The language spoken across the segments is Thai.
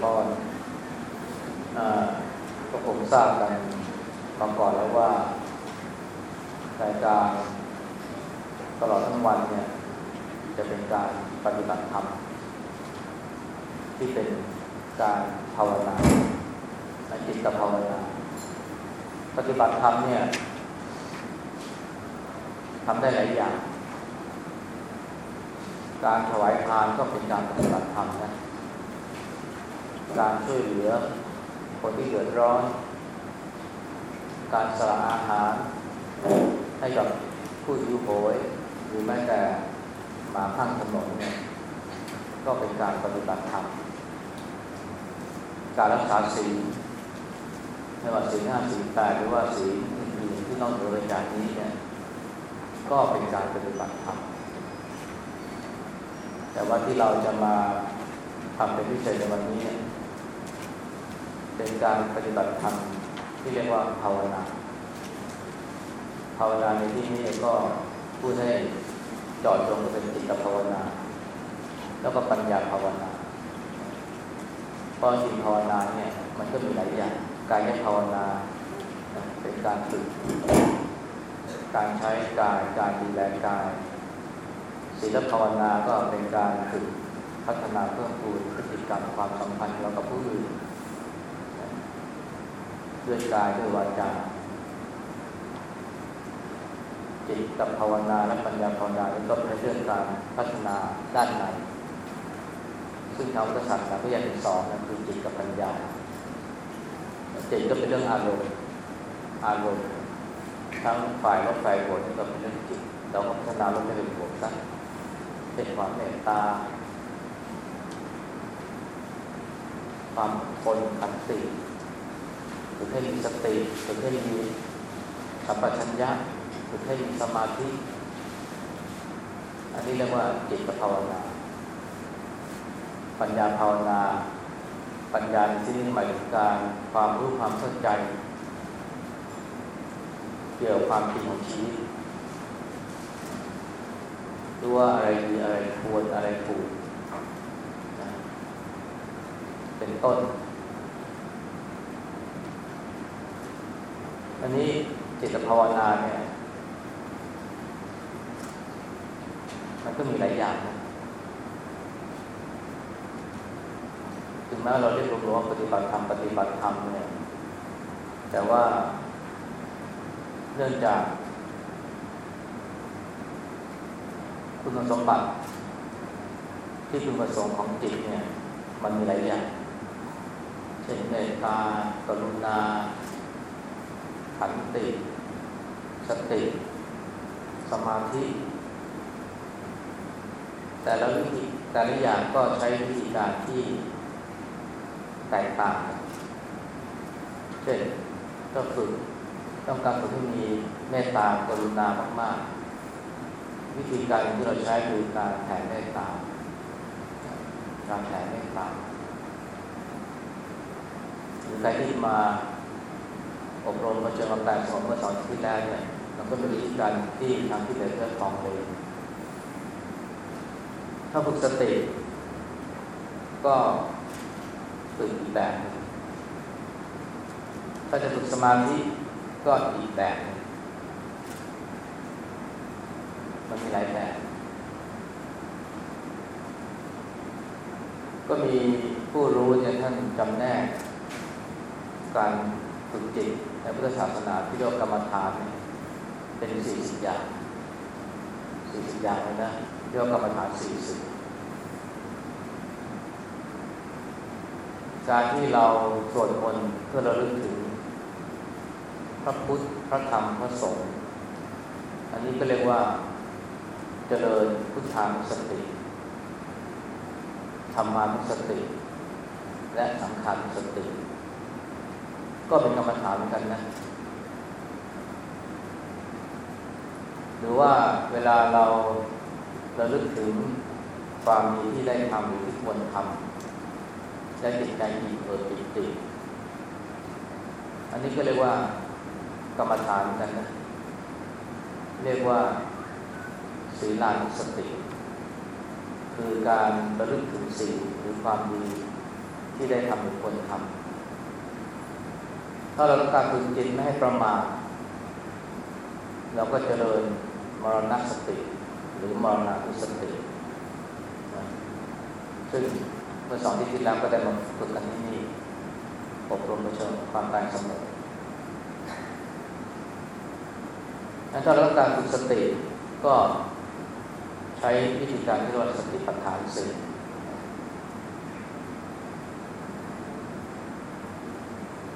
พรก็ผมทราบกันมาก่อนแล้วว่ารายการตลอดทั้งวันเนี่ยจะเป็นการปฏิบัติธรรม ที่เป็นการภาวนาจิตภาวนาปฏิบัติธรรมเนี่ยทำได้หลายอย่าง การถวายทานก็เป็นการปฏิบัติธรรมนะ การช่วยเหลือ คนที่เดือดร้อน การสละอาหาร ให้กับผู้หิวโหยหรือแม้แต่มาข้างถนนเนี่ยก็เป็นการปฏิบัติธรรม การรักษาศีลไม่ว่าศีลห้าศีลแปดหรือว่าศีลอื่นที่ต้องเหนือจากนี้เนี่ยก็เป็นการปฏิบัติธรรม แต่ว่าที่เราจะมาทำเป็นพิเศษในวันนี้เนี่ย เป็นการปฏิบัติธรรมที่เรียกว่าภาวนา ภาวนาในที่นี้ก็พูดให้จอดตรงเป็นจิตภาวนา แล้วก็ปัญญาภาวนาเพราะจิตภาวนาเนี่ยมันก็มีหลายอย่างกายภาวนา เป็นการฝึก การใช้กายการดูแลกายศีลภาวนาก็เป็นการฝึกพัฒนาเพิ่มพูนพฤติกรรมความสัมพันธ์เรากับผู้อื่น ด้วยกายด้วยวาจาจิตกับภาวนาและปัญญาภาวนาก็เป็นเรื่องการพัฒนาด้านในซึ่งทางพุทธศาสนาก็ยังเป็นสองนั่นคือจิตกับปัญญาจิตก็เป็นเรื่องอารมณ์อารมณ์ทั้งฝ่ายลบฝ่ายบนก็เป็นเรื่องจิตเราก็พัฒนาลงไปเป็นบวกซะเป็นความเมตตา ความคนขันติ ฝึกให้มีสติฝึกให้มีสัมปชัญญะฝึกให้มีสมาธิ อันนี้เรียกว่าจิตภาวนา ปัญญาภาวนา ปัญญาในที่นี้หมายถึงการความรู้ความเข้าใจ เกี่ยวกับความจริงของชีวิตรู้ว่าอะไรดีอะไรควรอะไรถูกเป็นต้น อันนี้จิตภาวนาเนี่ยมันก็มีหลายอย่างนะถึงแม้เราเรียกรวมว่าปฏิบัติธรรมปฏิบัติธรรมเนี่ยแต่ว่าเนื่องจาก คุณสมบัติ ที่คุณประสงค์ของจิตเนี่ย มันมีหลายอย่าง เช่นเมตตากรุณา ขันติ สติ สมาธิ แต่ละวิธีแต่ละอย่างก็ใช้วิธีการที่แตกต่างกันเช่นก็ฝึกต้องการฝึกให้มีเมตตากรุณามาก ๆ วิธีการที่เราใช้คือการแผ่เมตตาการแผ่เมตตาหรือใครที่มา อบรมมาเจอมาแปลสอนเมื่อสอนที่แล้วเนี่ยมันก็เป็นวิธีการที่ทางที่เด็กเลือกของเลยถ้าฝึกสติก็ฝึกอีกแบบถ้าจะฝึกสมาธิก็อีกแบบมันมีหลายแบบ ก็มีผู้รู้เนี่ยท่านจำแนกการฝึกจิต ในพุทธศาสนาที่เรียกกรรมฐานเป็นสี่สิบอย่างสี่สิบอย่างเลยนะเรียกกรรมฐานสี่สิบการที่เราสวดมนต์เพื่อเราลึกถึง พระพุทธพระธรรมพระสงฆ์อันนี้ก็เรียกว่าเจริญพุทธานุสติธรรมานุสติ และสังขานุสติ ก็เป็นกรรมฐานเหมือนกันนะ หรือว่าเวลาเราเราลึกถึงความดีที่ได้ทำหรือที่ควรทำได้ติดใจดีเปิดปิติอันนี้ก็เรียกว่ากรรมฐานเหมือนกันนะ เรียกว่าศีลานุสติ คือการระลึกถึงสิ่งหรือความดีที่ได้ทำหรือควรทำ ถ้าเราต้องการฝึกจิตไม่ให้ประมาทเราก็เจริญมรณสติ หรือมรณอุสติ ซึ่งเมื่อสองที่ที่แล้วก็ได้มาฝึกกันที่นี่อบรมประชิญความตายเสมอถ้าเราต้องการฝึกสติก็ใช้วิธีการที่เรียกว่าสติปัฏฐานสี่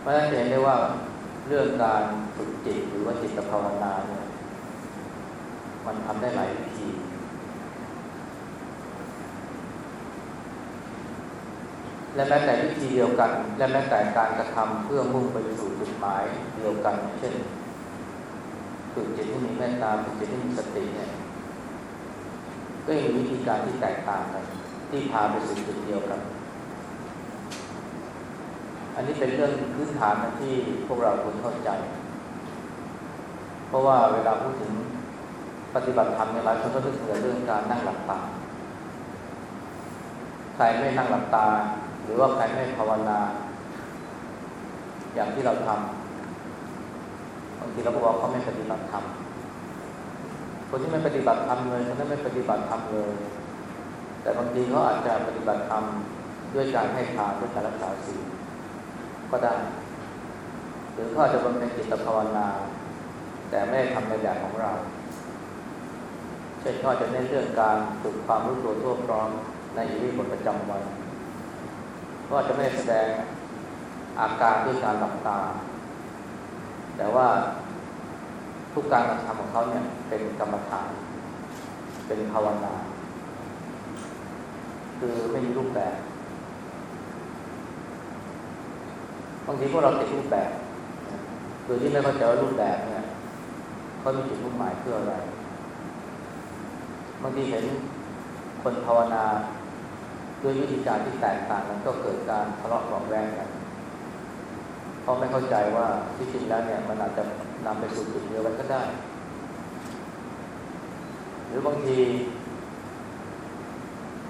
เพราะฉะนั้นเห็นได้ว่าเรื่องการฝึกจิตหรือว่าจิตภาวนาเนี่ยมันทำได้หลายวิธี และแม้แต่วิธีเดียวกัน และแม้แต่การกระทำเพื่อมุ่งไปสู่จุดหมายเดียวกัน เช่นฝึกจิตที่มีเมตตาฝึกจิตที่มีสติเนี่ยก็ยังมีวิธีการที่แตกต่างกัน ที่พาไปสู่จุดเดียวกัน อันนี้เป็นเรื่องพื้นฐานที่พวกเราควรเข้าใจ เพราะว่าเวลาพูดถึงปฏิบัติธรรมในหลายคนก็นึกถึงเรื่องการนั่งหลับตา ใครไม่นั่งหลับตา หรือว่าใครไม่ภาวนา อย่างที่เราทำบางทีเราก็บอกเขาไม่ปฏิบัติธรรมคนที่ไม่ปฏิบัติธรรมเลยคนนั้นไม่ปฏิบัติธรรมเลย แต่บางทีเขาอาจจะปฏิบัติธรรมด้วยการให้ทานด้วยการรักษาศีล ก็ได้ หรือเขาอาจจะบำเพ็ญจิตภาวนา แต่ไม่ได้ทำในแบบของเราเช่นเขาจะเน้นเรื่องการฝึกความรู้ตัวทั่วพร้อมในอิริบทประจำวันก็จะไม่แสดงอาการด้วยการหลับตา แต่ว่าทุกการกระทำของเขาเนี่ยเป็นกรรมฐาน เป็นภาวนา คือไม่มีรูปแบบ บางทีพวกเราติดรูปแบบโดยที่ไม่เข้าใจว่ารูปแบบเนี่ยเขามีจุดมุ่งหมายเพื่ออะไร บางทีเห็นคนภาวนาด้วยวิธีการที่แตกต่างกันก็เกิดการทะเลาะเบาแวงกันเพราะไม่เข้าใจว่าที่จริงแล้วเนี่ยมันอาจจะนำไปสู่จุดเดียวกันก็ได้ หรือบางที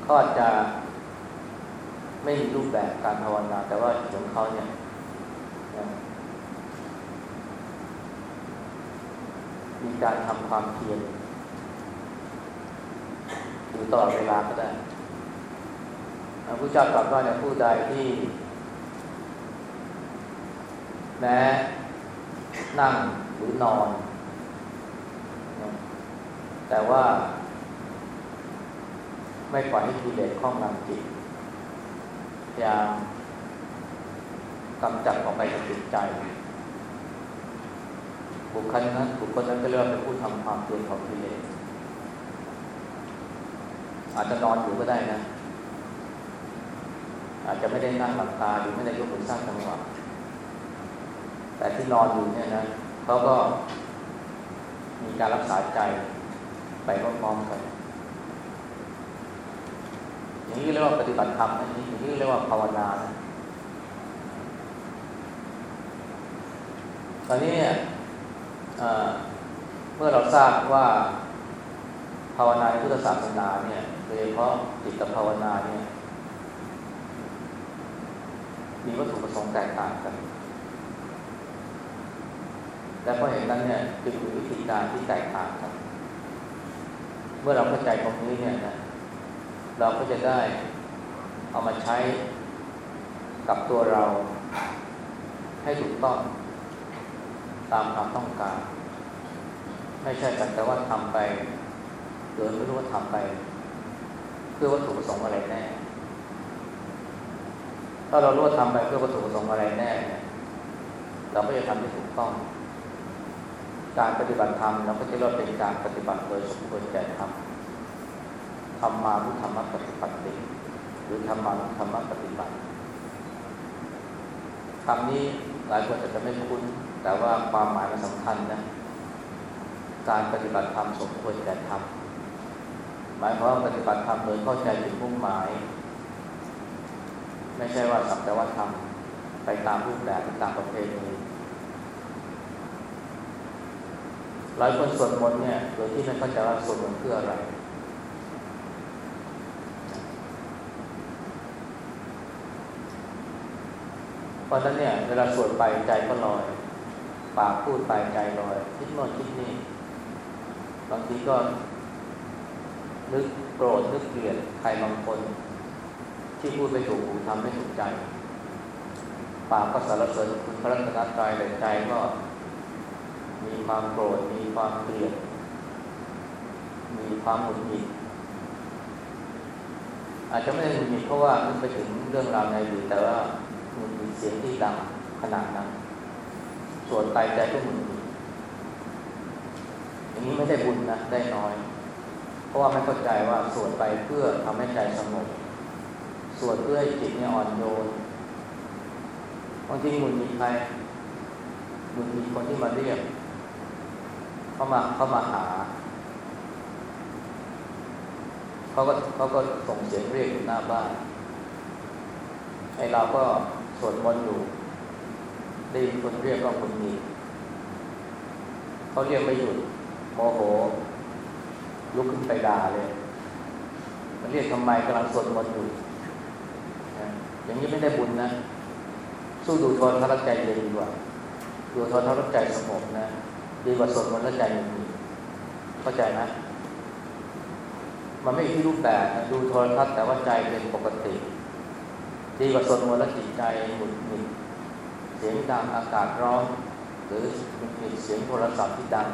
ก็อาจจะไม่มีรูปแบบการภาวนา แต่ว่าของเขาเนี่ย มีการทำความเพียรอยู่ตลอดเวลาก็ได้พระพุทธเจ้าตรัสว่าเนี่ยผู้ใดที่ แม้นั่งหรือนอน แต่ว่า ไม่ปล่อยให้กิเลสครอบงำจิตพยายาม กำจัดออกไปจากจิตใจ บุคคลนั้นบุคคลนั้นก็เรียกว่าเป็นผู้ทำความเพียรของกิเลสอาจจะนอนอยู่ก็ได้นะ อาจจะไม่ได้นั่งหลับตาหรือไม่ได้ยกมือสร้างจังหวะแต่ที่นอนอยู่เนี่ยนะเขาก็มีการรักษาใจไปพร้อมๆกันอย่างนี้เรียกว่าปฏิบัติธรรมอย่างนี้อย่างนี้เรียกว่าภาวนานะ ตอนนี้เนี่ยเมื่อเราทราบว่าภาวนาในพุทธศาสนาเนี่ยโดยเฉพาะจิตภาวนาเนี่ยมีวัตถุประสงค์แตกต่างกัน และเพราะเหตุนั้นเนี่ยจึงมีวิธีการที่แตกต่างกัน เมื่อเราเข้าใจตรงนี้เนี่ยนะเราก็จะได้เอามาใช้กับตัวเราให้ถูกต้อง ตามความต้องการ ไม่ใช่แต่ว่าทำไปโดยไม่รู้ว่าทำไป เพื่อวัตถุประสงค์อะไรแน่ ถ้าเรารู้ว่าทำไปเพื่อวัตถุประสงค์อะไรแน่ เราก็จะทำได้ถูกต้อง การปฏิบัติธรรมเราก็จะเรียกเป็นการปฏิบัติโดยสมควรแก่ธรรมธรรมานุธรรมปฏิบัติหรือธรรมานุธรรมปฏิบัติคำนี้หลายคนอาจจะไม่คุ้น แต่ว่าความหมายมันสำคัญนะการปฏิบัติธรรมสมควรแก่ธรรมหมายความว่าปฏิบัติธรรมโดยเข้าใจถึงมุ่งหมาย ไม่ใช่ว่าสักแต่ว่าทำไปตามรูปแบบตามประเพณีหลายคนสวดมนต์เนี่ยโดยที่ไม่เข้าใจว่าสวดมนต์เพื่ออะไร เพราะฉะนั้นเนี่ยเวลาสวดไปใจก็ลอย ปากพูดไปใจลอย คิดโน่นคิดนี่บางทีก็ นึกโกรธนึกเกลียดใครบางคน ที่พูดไปถูกหูทำไม่ถูกใจ ปากก็สารเสริญคุณพระรัตนตรัยแต่ใจก็ มีความโกรธมีความเกลียด มีความหงุดหงิดอาจจะไม่ได้หงุดหงิดเพราะว่านึกไปถึงเรื่องราวในอดีตแต่ว่าหงุดหงิดเสียงที่ดังขนาดนั้น ส่วนไปใจก็หงุดหงิดอย่างนี้ไม่ได้บุญนะได้น้อย เพราะว่าไม่เข้าใจว่าส่วนไปเพื่อทำให้ใจสงบส่วนเพื่อให้จิตเนี่ยอ่อนโยนบางทีหงุดหงิดใครหงุดหงิดคนที่มาเรียกเข้ามาเข้ามาหาเขาก็เขาก็ส่งเสียงเรียกอยู่หน้าบ้านไอเราก็สวดมนต์อยู่ ได้ยินคนเรียกก็คนมีเขาเรียกไม่หยุดโมโห ลุกขึ้นไปด่าเลยมันเรียกทำไมกำลังสวดมนต์อยู่อย่างนี้ไม่ได้บุญนะ สู้ดูทนทัศใจเย็นดีกว่า ดูทนทัศใจสงบนะ ดีกว่าสวดมนต์แล้วใจมีเข้าใจไหมมันไม่ที่รูปแบบดูโทรทัศน์แต่ว่าใจเป็นปกติ ดีกว่าสวดมนต์แล้วจิตใจหมุนหงิด เสียงดังอากาศร้อน หรือมีเสียงโทรศัพท์ที่ดัง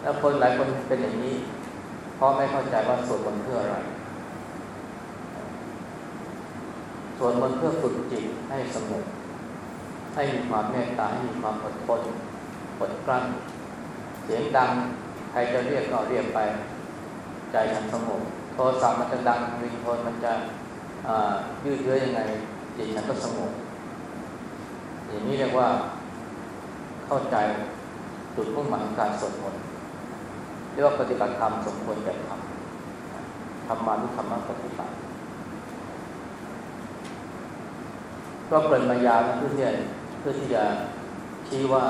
แล้วคนหลายคนเป็นอย่างนี้ เพราะไม่เข้าใจว่าสวดมนต์เพื่ออะไรสวดมนต์เพื่อฝึกจิตให้สงบให้มีความเมตตาให้มีความอดทนอดกลั้น เสียงดังใครจะเรียกก็เรียกไป ใจฉันสงบโทรศัพท์มันจะดังริงโทนมันจะยืดเยื้อยังไง จิตฉันก็สงบอย่างนี้เรียกว่าเข้าใจจุดมุ่งหมายของการสวดมนต์เรียกว่าปฏิบัติธรรมสมควรแก่ธรรมธรรมานุธรรมปฏิบัติก็เปิดมายาเพื่อที่จะเพื่อที่จะชี้ว่า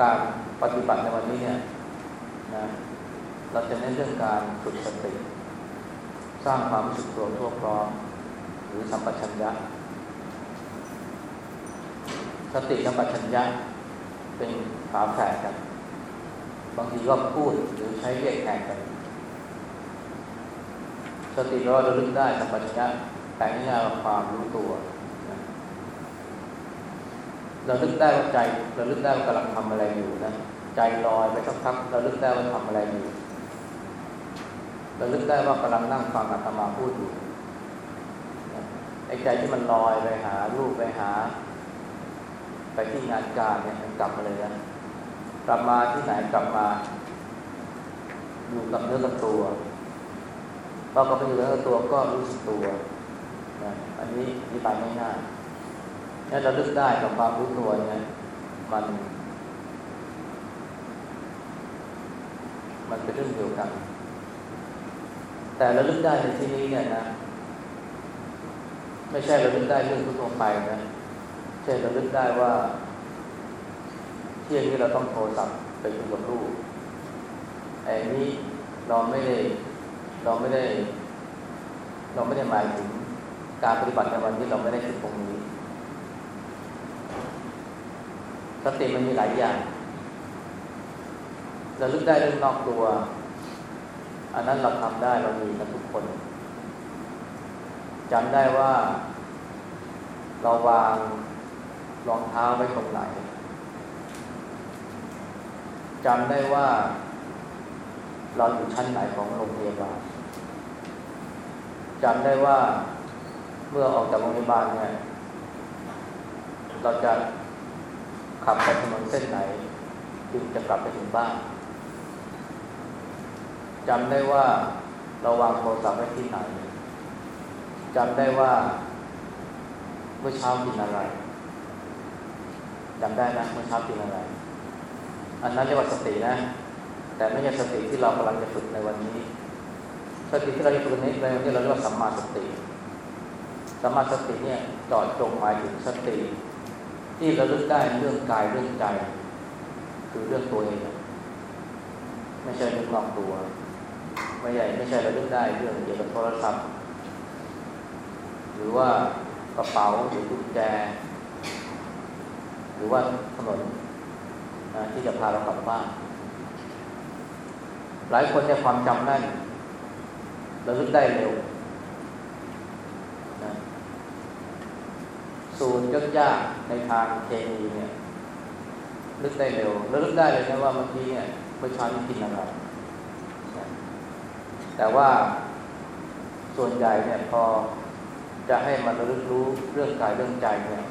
การปฏิบัติในวันนี้เนี่ยนะเราจะเน้นเรื่องการฝึกสติ สร้างความรู้สึกตัวทั่วพร้อม รือสัมปชัญญะ สติสัมปชัญญะเป็นฝาแฝดกัน บางทีก็พูดหรือใช้เรียกแทนกัน สติเราระลึกได้สัมปชัญญะแต่ง่ายๆความรู้ตัวเราลึกได้ว่าใจเราลึกได้ว่ากำลังทำอะไรอยู่นะใจลอยไปสักพักเราลึกได้ว่าทำอะไรอยู่เราลึกได้ว่ากำลังนั่งฟังอาตมาพูดอยู่ ไอ้ใจที่มันลอยไปหารูปไปหา ไปที่งานการเนี่ยมันกลับมาเลยนะกลับมาที่ไหนกลับมา อยู่กับเนื้อกับตัวพอกลับไปอยู่เนื้อกับตัวก็รู้สึกตัวนะอันนี้อธิบายง่ายๆนี่เราลึกได้กับความรู้ตัวเนี่ยมัน มันเป็นเรื่องเดียวกัน แต่เราลึกได้ในที่นี้เนี่ยนะ ไม่ใช่เราลึกได้เรื่องทั่วไปนะใช่เราลึกได้ว่าเที่ยงนี้เราต้องโทรศัพท์ไปคุยกับลูกไอ้นี้เราไม่ได้เราไม่ได้ เราไม่ได้หมายถึงการปฏิบัติในวันที่เราไม่ได้ถึงตรงนี้ สติมันมีหลายอย่างเราลึกได้เรื่องนอกตัว อันนั้นเราทำได้เรามีกันทุกคน จำได้ว่า เราวางรองเท้าไว้ตรงไหนจำได้ว่า เราอยู่ชั้นไหนของโรงพยาบาลจำได้ว่าเมื่อออกจากโรงพยาบาลเนี่ยเราจะขับไปถนนเส้นไหนจึงจะกลับไปถึงบ้านจำได้ว่าเราวางโทรศัพท์ไว้ที่ไหน จำได้ว่าเมื่อเช้ากินอะไรจำได้นะเมื่อเช้ากินอะไร อันนั้นเรียกว่าสตินะ แต่ไม่ใช่สติที่เรากำลังจะฝึกในวันนี้สติที่เราจะฝึกในวันนี้เราเรียกว่าสัมมาสติสัมมาสติเนี่ยจอดจงหมายถึงสติ ที่ระลึกได้เรื่องกายเรื่องใจ คือเรื่องตัวเอง ไม่ใช่เรื่องนอกตัว ไม่ใช่ไม่ใช่ระลึกได้เรื่องเกี่ยวกับโทรศัพท์ หรือว่ากระเป๋าหรือกุญแจ หรือว่าถนนที่จะพาเรากลับบ้านหลายคนเนี่ยความจำแน่นระลึกได้เร็วนะสูตรยากๆในทางเคมีเนี่ยนึกได้เร็วระลึกได้เลยนะว่าเมื่อกี้เนี่ยเมื่อเช้านี้กินอะไรแต่ว่าส่วนใหญ่เนี่ยพอ จะให้มันระลึกรู้เรื่องกายเรื่องใจเนี่ย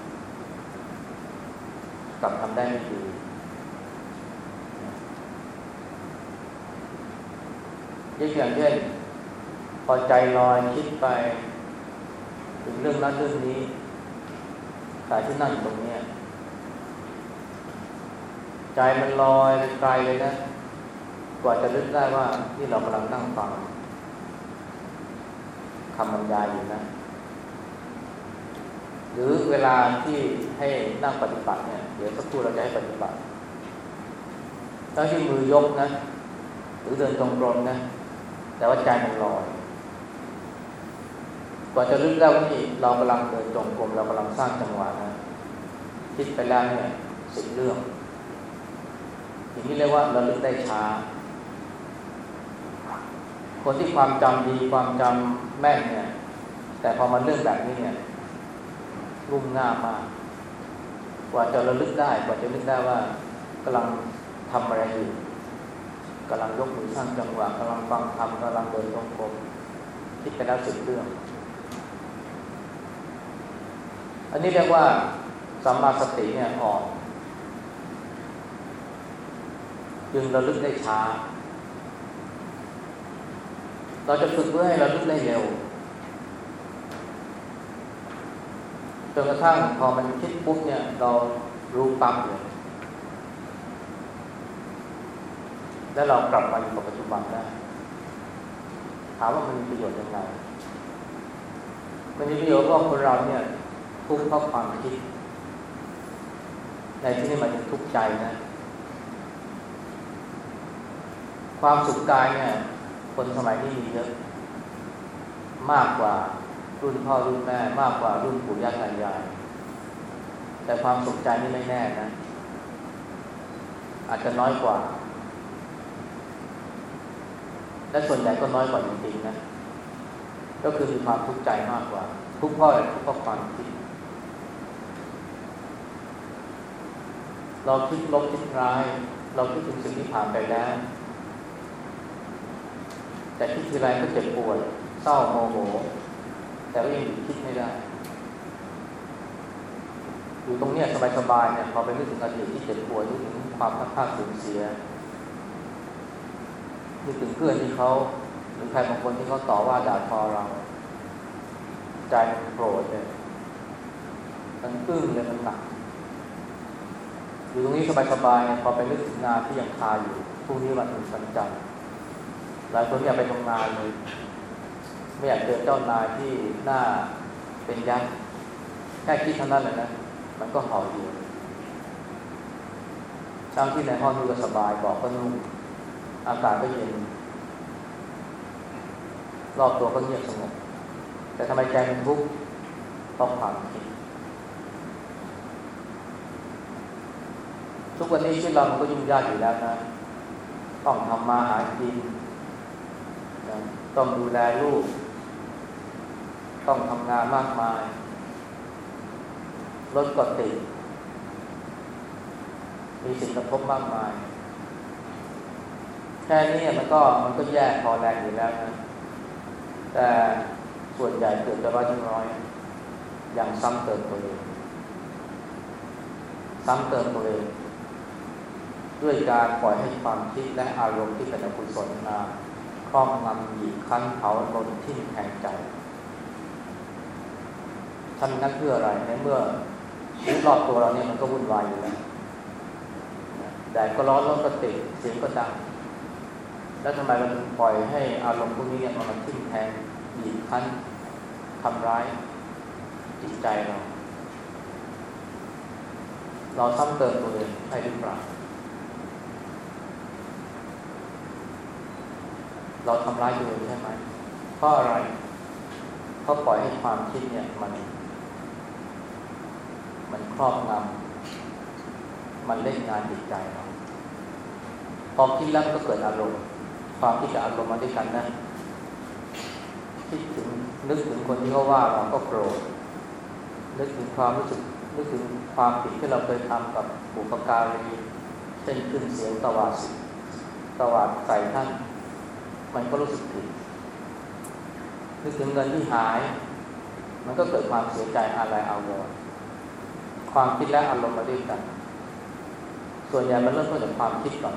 กลับทำได้ไม่ดียกอย่างเช่นพอใจลอยคิดไป ถึงเรื่องนั้นเรื่องนี้สายที่นั่งอยู่ตรงนี้ใจมันลอยไกลเลยนะ กว่าจะลึกได้ว่าที่เรากำลังนั่งฟังคำบรรยายอยู่นะ หรือเวลาที่ให้นั่งปฏิบัติเนี่ยเดี๋ยวสักครู่เราจะให้ปฏิบัติถ้าที่มือยกนะ หรือเดินตรงกรมนะ แต่ว่าใจมันลอยกว่าจะลึกได้ว่านี่เรากำลังเดินจงกรมเรากำลังสร้างจังหวะนะคิดไปแล้วเนี่ยสิบเรื่องอย่างนี้เรียกว่าเราลึกได้ช้า คนที่ความจำดีความจำแม่นเนี่ย แต่พอมาเรื่องแบบนี้เนี่ย รุ่มง่ามาก กว่าจะระลึกได้ กว่าจะนึกได้ว่ากำลังทำอะไรอยู่กำลังยกมือสร้างจังหวะกำลังฟังธรรมกำลังเดินตรงกรมคิดไปแล้วสิบเรื่อง อันนี้เรียกว่าสัมมาสติเนี่ยอ่อนจึงระลึกได้ช้า เราจะฝึกเพื่อให้เราลึกได้เร็ว จนกระทั่งพอมันคิดปุ๊บเนี่ย เรารู้ปั๊บเลยแล้วเรากลับมาอยู่กับปัจจุบันได้ ถามว่ามันมีประโยชน์ยังไงมันมีประโยชน์เพราะคนเราเนี่ย ทุกข์เพราะความคิด ในที่นี้มันถึงทุกข์ใจนะ ความสุขกายเนี่ย คนสมัยนี้มีเยอะ มากกว่า รุ่นพ่อรุ่นแม่มากกว่ารุ่นปู่ย่าตายายแต่ความสุขใจนี่ไม่แน่นะ อาจจะน้อยกว่า และส่วนใหญ่ก็น้อยกว่าจริงๆนะ ก็คือมีความทุกข์ใจมากกว่า ทุกข์เพราะทุกข์เพราะความคิดเราคิดลบคิดร้าย เราคิดถึงสิ่งที่ผ่านไปแล้ว แต่คิดทีไรก็เจ็บปวดเศร้าโมโห แต่ก็ยังคิดไม่ได้อยู่ตรงเนี้ยสบายๆเนี่ยพอไปนึกถึงอดีตที่เจ็บปวดนึกถึงความพัดพลาดสูญเสียนึกถึงเพื่อนที่เขาหรือใครบางคนที่เขาต่อว่าด่าทอเรา ใจมันโกรธเลยมันอึ้งเลยมันหนักอยู่ตรงนี้สบายๆพอไปนึกถึงงานที่ยังคาอยู่พรุ่งนี้วันถึงสันจันทร์หลายคนอยากไปทำงานเลย ไม่อยากเจอเจ้านายที่หน้าเป็นยักษ์แค่คิดเท่านั้นเลยนะ มันก็ห่ออยู่ช่างที่ในห้องนี่ก็สบายบอกก็นุ่มอากาศก็เย็น รอบตัวก็เงียบสงบ แต่ทำไมใจมันทุกข์ต้องความคิดทุกวันนี้ชีวิตเรามันก็ยุ่งยากอยู่แล้วนะ ต้องทำมาหากิน ต้องดูแลลูก ต้องทำงานมากมาย รถก็ติด มีสิ่งกระทบมากมาย แค่นี้มันก็มันก็แย่พอแรงอยู่แล้วนะ แต่ส่วนใหญ่เกิดจะร้อยทั้งร้อย อย่างซ้ำเติมตัวเอง ซ้ำเติมตัวเองด้วยการปล่อยให้ความคิดและอารมณ์ที่เป็นอกุศลมาครอบงำหยีคั้นเผาลนทิ่มแทงใจ ทำนั้นเพื่ออะไรในเมื่อชีวิตรอบตัวเราเนี่ยมันก็วุ่นวายอยู่แล้วแดดก็ร้อนรถก็ติดเสียงก็ดังแล้วทำไมเราปล่อยให้อารมณ์พวกนี้เนี่ยมันมาทิ่มแทงหยีคั้นทำร้ายจิตใจเรา เราซ้ำเติมตัวเองให้หรือเปล่าเราทำร้ายตัวเองใช่ไหมเพราะอะไรเพราะปล่อยให้ความคิดเนี่ยมัน มันครอบงำมันเล่นงานจิตใจเราพอคิดแล้วก็เกิดอารมณ์ ความคิดกับอารมณ์มาด้วยกันนะคิดถึงนึกถึงคนที่เขาว่าเราก็โกรธนึกถึงความรู้สึกนึกถึงความผิดที่เราเคยทำกับบุปการีเช่นขึ้นเสียงตวาดตวาดใส่ท่านมันก็รู้สึกผิดนึกถึงเงินที่หาย มันก็เกิดความเสียใจอะไรเอาวร ความคิดและอารมณ์มาด้วยกัน ส่วนใหญ่มันเริ่มต้นจากความคิดก่อน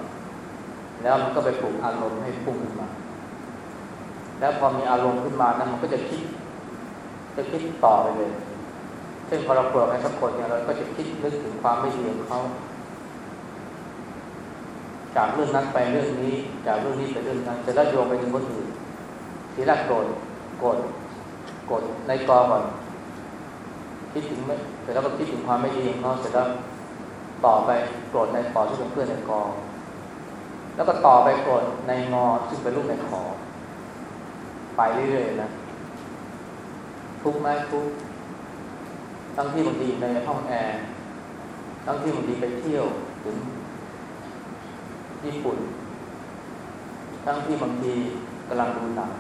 แล้วมันก็ไปปลุกอารมณ์ให้พุ่งขึ้นมา แล้วพอมีอารมณ์ขึ้นมานั้นมันก็จะคิด จะคิดต่อไปเลยเช่นพอเราโกรธใครสักคนเนี่ยเราก็จะคิดนึกถึงความไม่ดีของเขาจากเรื่องนั้นไปเรื่องนี้ จากเรื่องนี้ไปเรื่องนั้นจะแล้โยงไปถึงคนอื่นทีแรกโกรธโกรธโกรธในกอก่อนคิดถึงไม่เส ร็จแล้วก็คิดถึงความไม่ดีของเขาเสร็จแล้วต่อไปโกรธในต่อที่เป็นเพื่อนในกอแล้วก็ต่อไปโกรธในงอซึ่งเป็นลูกในขอ ไปเรื่อยๆนะทุกไหมทุกทั้งที่บางทีในห้องแอร์ทั้งที่บางทีไปเที่ยวถึงญี่ปุ่น ทั้งที่บางทีกำลังดูหนัง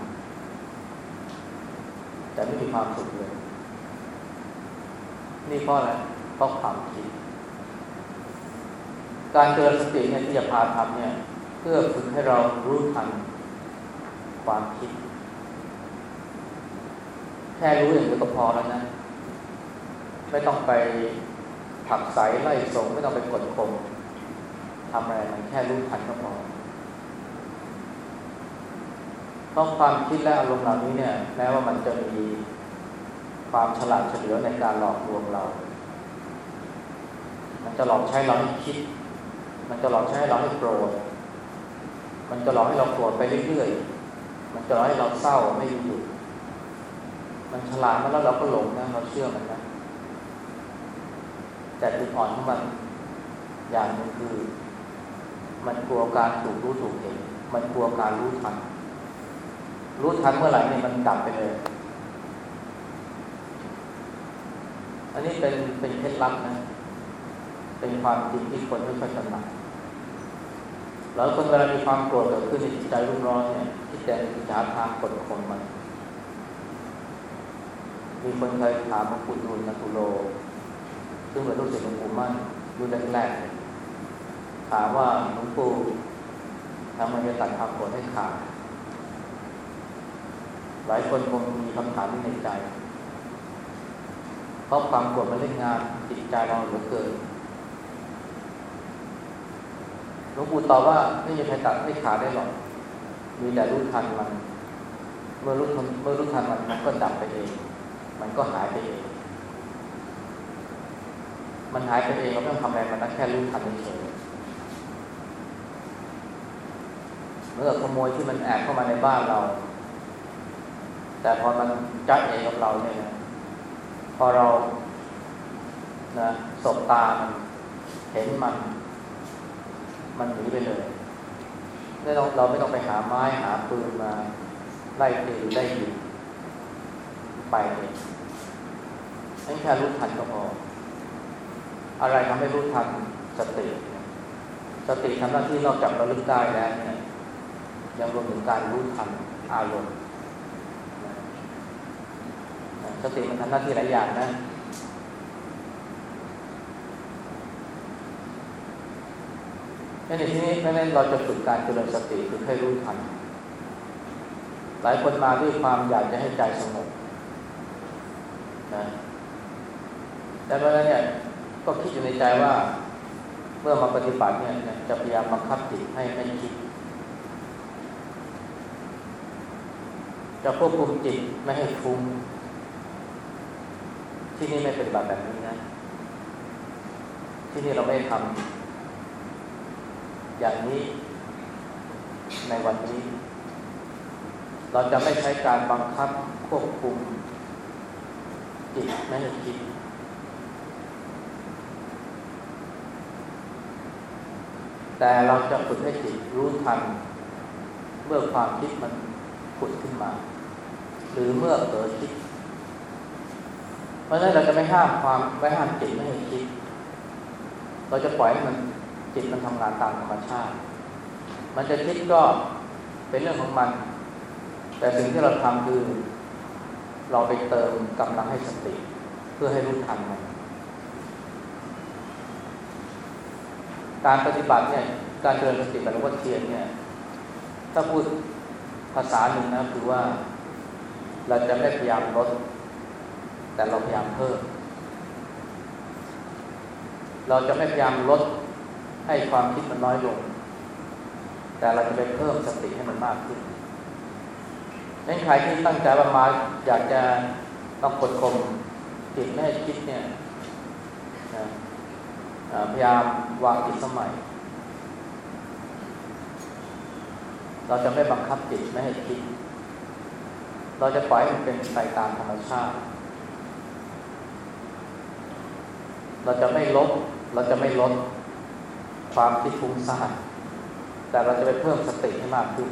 แต่ไม่มีความสุขเลย นี่เพราะอะไรเพราะความคิด การเจริญสติเนี่ยที่จะพาทำเนี่ย เพื่อฝึกให้เรารู้ทันความคิด แค่รู้อย่างเดียวก็พอแล้วนะ ไม่ต้องไปผักใสไล่ส่งไม่ต้องไปกดข่มทำอะไรมันแค่รู้ทันก็พอเพราะความคิดและอารมณ์เหล่านี้เนี่ยแม้ว่ามันจะมี ความฉลาดเฉลียวในการหลอกลวงเรา มันจะหลอกใช้เราให้คิด มันจะหลอกใช้เราให้โกรธ มันจะหลอกให้เราโกรธไปเรื่อยๆ มันจะหลอกให้เราเศร้าไม่หยุด มันฉลาดมาแล้วเราก็หลงนะเราเชื่อมันนะ แต่จุดอ่อนของมันอย่างนึงคือ มันกลัวการถูกรู้ถูกเห็น มันกลัวการรู้ทัน รู้ทันเมื่อไหร่เนี่ยมันดับไปเลย อันนี้เป็นเป็นเคล็ดลับนะ เป็นความจริงที่คนไม่ค่อยถนัดแล้วคนเวลามีความโกรธเกิดขึ้นในจิตใจรุ่มร้อนเนี่ยที่แต่จะหาทางกดข่มมัน มีคนเคยถามหลวงปู่ดูลนะตุโล ซึ่งเป็นลูกศิษย์หลวงปู่มั่นรุ่นแรกๆถามว่าหลวงปู่ทำไมจะตัดความโกรธให้ขาดหลายคนคงมีคำถามนี้ในใจ เพราะความโกรธมันเล่นงานจิตใจเราเหลือเกินหลวงปู่ตอบว่าไม่มีใครตัดให้ขาดได้หรอก มีแต่รู้ทันมัน เมื่อรู้ทันเมื่อรู้ทันมันมันก็ดับไปเอง มันก็หายไปเอง มันหายไปเองเราไม่ต้องทำอะไรมันแค่รู้ทันเฉยเมื่อขโมยที่มันแอบเข้ามาในบ้านเรา แต่พอมันจัดเองกับเราเนี่ย พอเรานะสบตามันเห็นมัน มันหนีไปเลยไม่ต้องเราไม่ต้องไปหาไม้หาปืนมาไล่ตีไล่ยิงไปเองนั่นแค่รู้ทันก็พออะไรทำให้รู้ทันสติสติทำหน้าที่นอกจากเราลึกได้แล้วเนี่ยยังรวมถึงการรู้ทันอารมณ์ สติมันทำหน้าที่หลายอย่างนะในที่นี้ไม่ได้เราจะฝึกการเจริญสติคือให้รู้ทัน หลายคนมาด้วยความอยากจะให้ใจสงบนะแต่เมื่อนั้นเนี่ยก็คิดอยู่ในใจว่า เมื่อมาปฏิบัติเนี่ยจะพยายามบังคับจิตให้ไม่คิด จะควบคุมจิตไม่ให้ฟุ้ง ที่นี่ไม่ปฏิบัติแบบนี้นะ ที่นี่เราไม่ทำอย่างนี้ในวันนี้ เราจะไม่ใช้การบังคับควบคุมจิตไม่ให้คิดแต่เราจะฝึกให้จิตรู้ทัน เมื่อความคิดมันผุดขึ้นมา หรือเมื่อเกิดคิด เพราะฉะนั้นเราจะไม่ห้ามความไม่ห้ามจิตไม่ให้คิด เราจะปล่อยให้มันจิตมันทำงานตามธรรมชาติ มันจะคิดก็เป็นเรื่องของมัน แต่สิ่งที่เราทำคือ เราไปเติมกำลังให้สติ เพื่อให้รู้ทันมันการปฏิบัติเนี่ย การเจริญสติแบบหลวงพ่อเทียนเนี่ย ถ้าพูดภาษาหนึ่งนะคือว่า เราจะไม่พยายามลด แต่เราพยายามเพิ่ม เราจะไม่พยายามลดให้ความคิดมันน้อยลง แต่เราจะไปเพิ่มสติให้มันมากขึ้นนั่นใครที่ตั้งใจว่ามาอยากจะต้องกดข่มจิตไม่ให้คิดเนี่ยพยายามวางจิตสมัย เราจะไม่บังคับจิตไม่ให้คิด เราจะปล่อยมันเป็นไปตามธรรมชาติ เราจะไม่ลด เราจะไม่ลดความคิดฟุ้งซ่านแต่เราจะไปเพิ่มสติให้มากขึ้น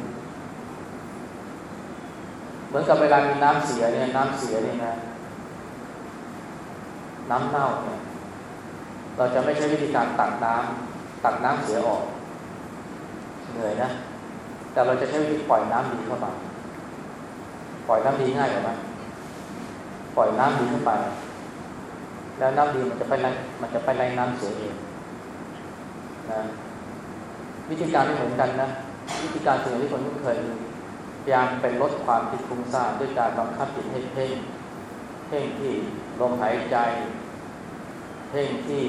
เหมือนกับเวลามีน้ำเสียเนี่ยน้ำเสียเนี่ยนะ น้ำเน่าเนี่ยเราจะไม่ใช้วิธีการตักน้ำตักน้ำเสียออก เหนื่อยนะ แต่เราจะใช้วิธีปล่อยน้ำดีเข้าไป ปล่อยน้ำดีง่ายกว่าไหมปล่อยน้ำดีเข้าไป แล้วน้ำดีมันจะไปไล่มันจะไปไล่น้ำเสียเองนะวิธีการไม่เหมือนกันนะ วิธีการส่วนที่คนทุกเคยพยายามเป็นลดความคิดฟุ้งซ่านด้วยการบังคับจิตให้เพ่งเพ่งที่ลมหายใจ เพ่งที่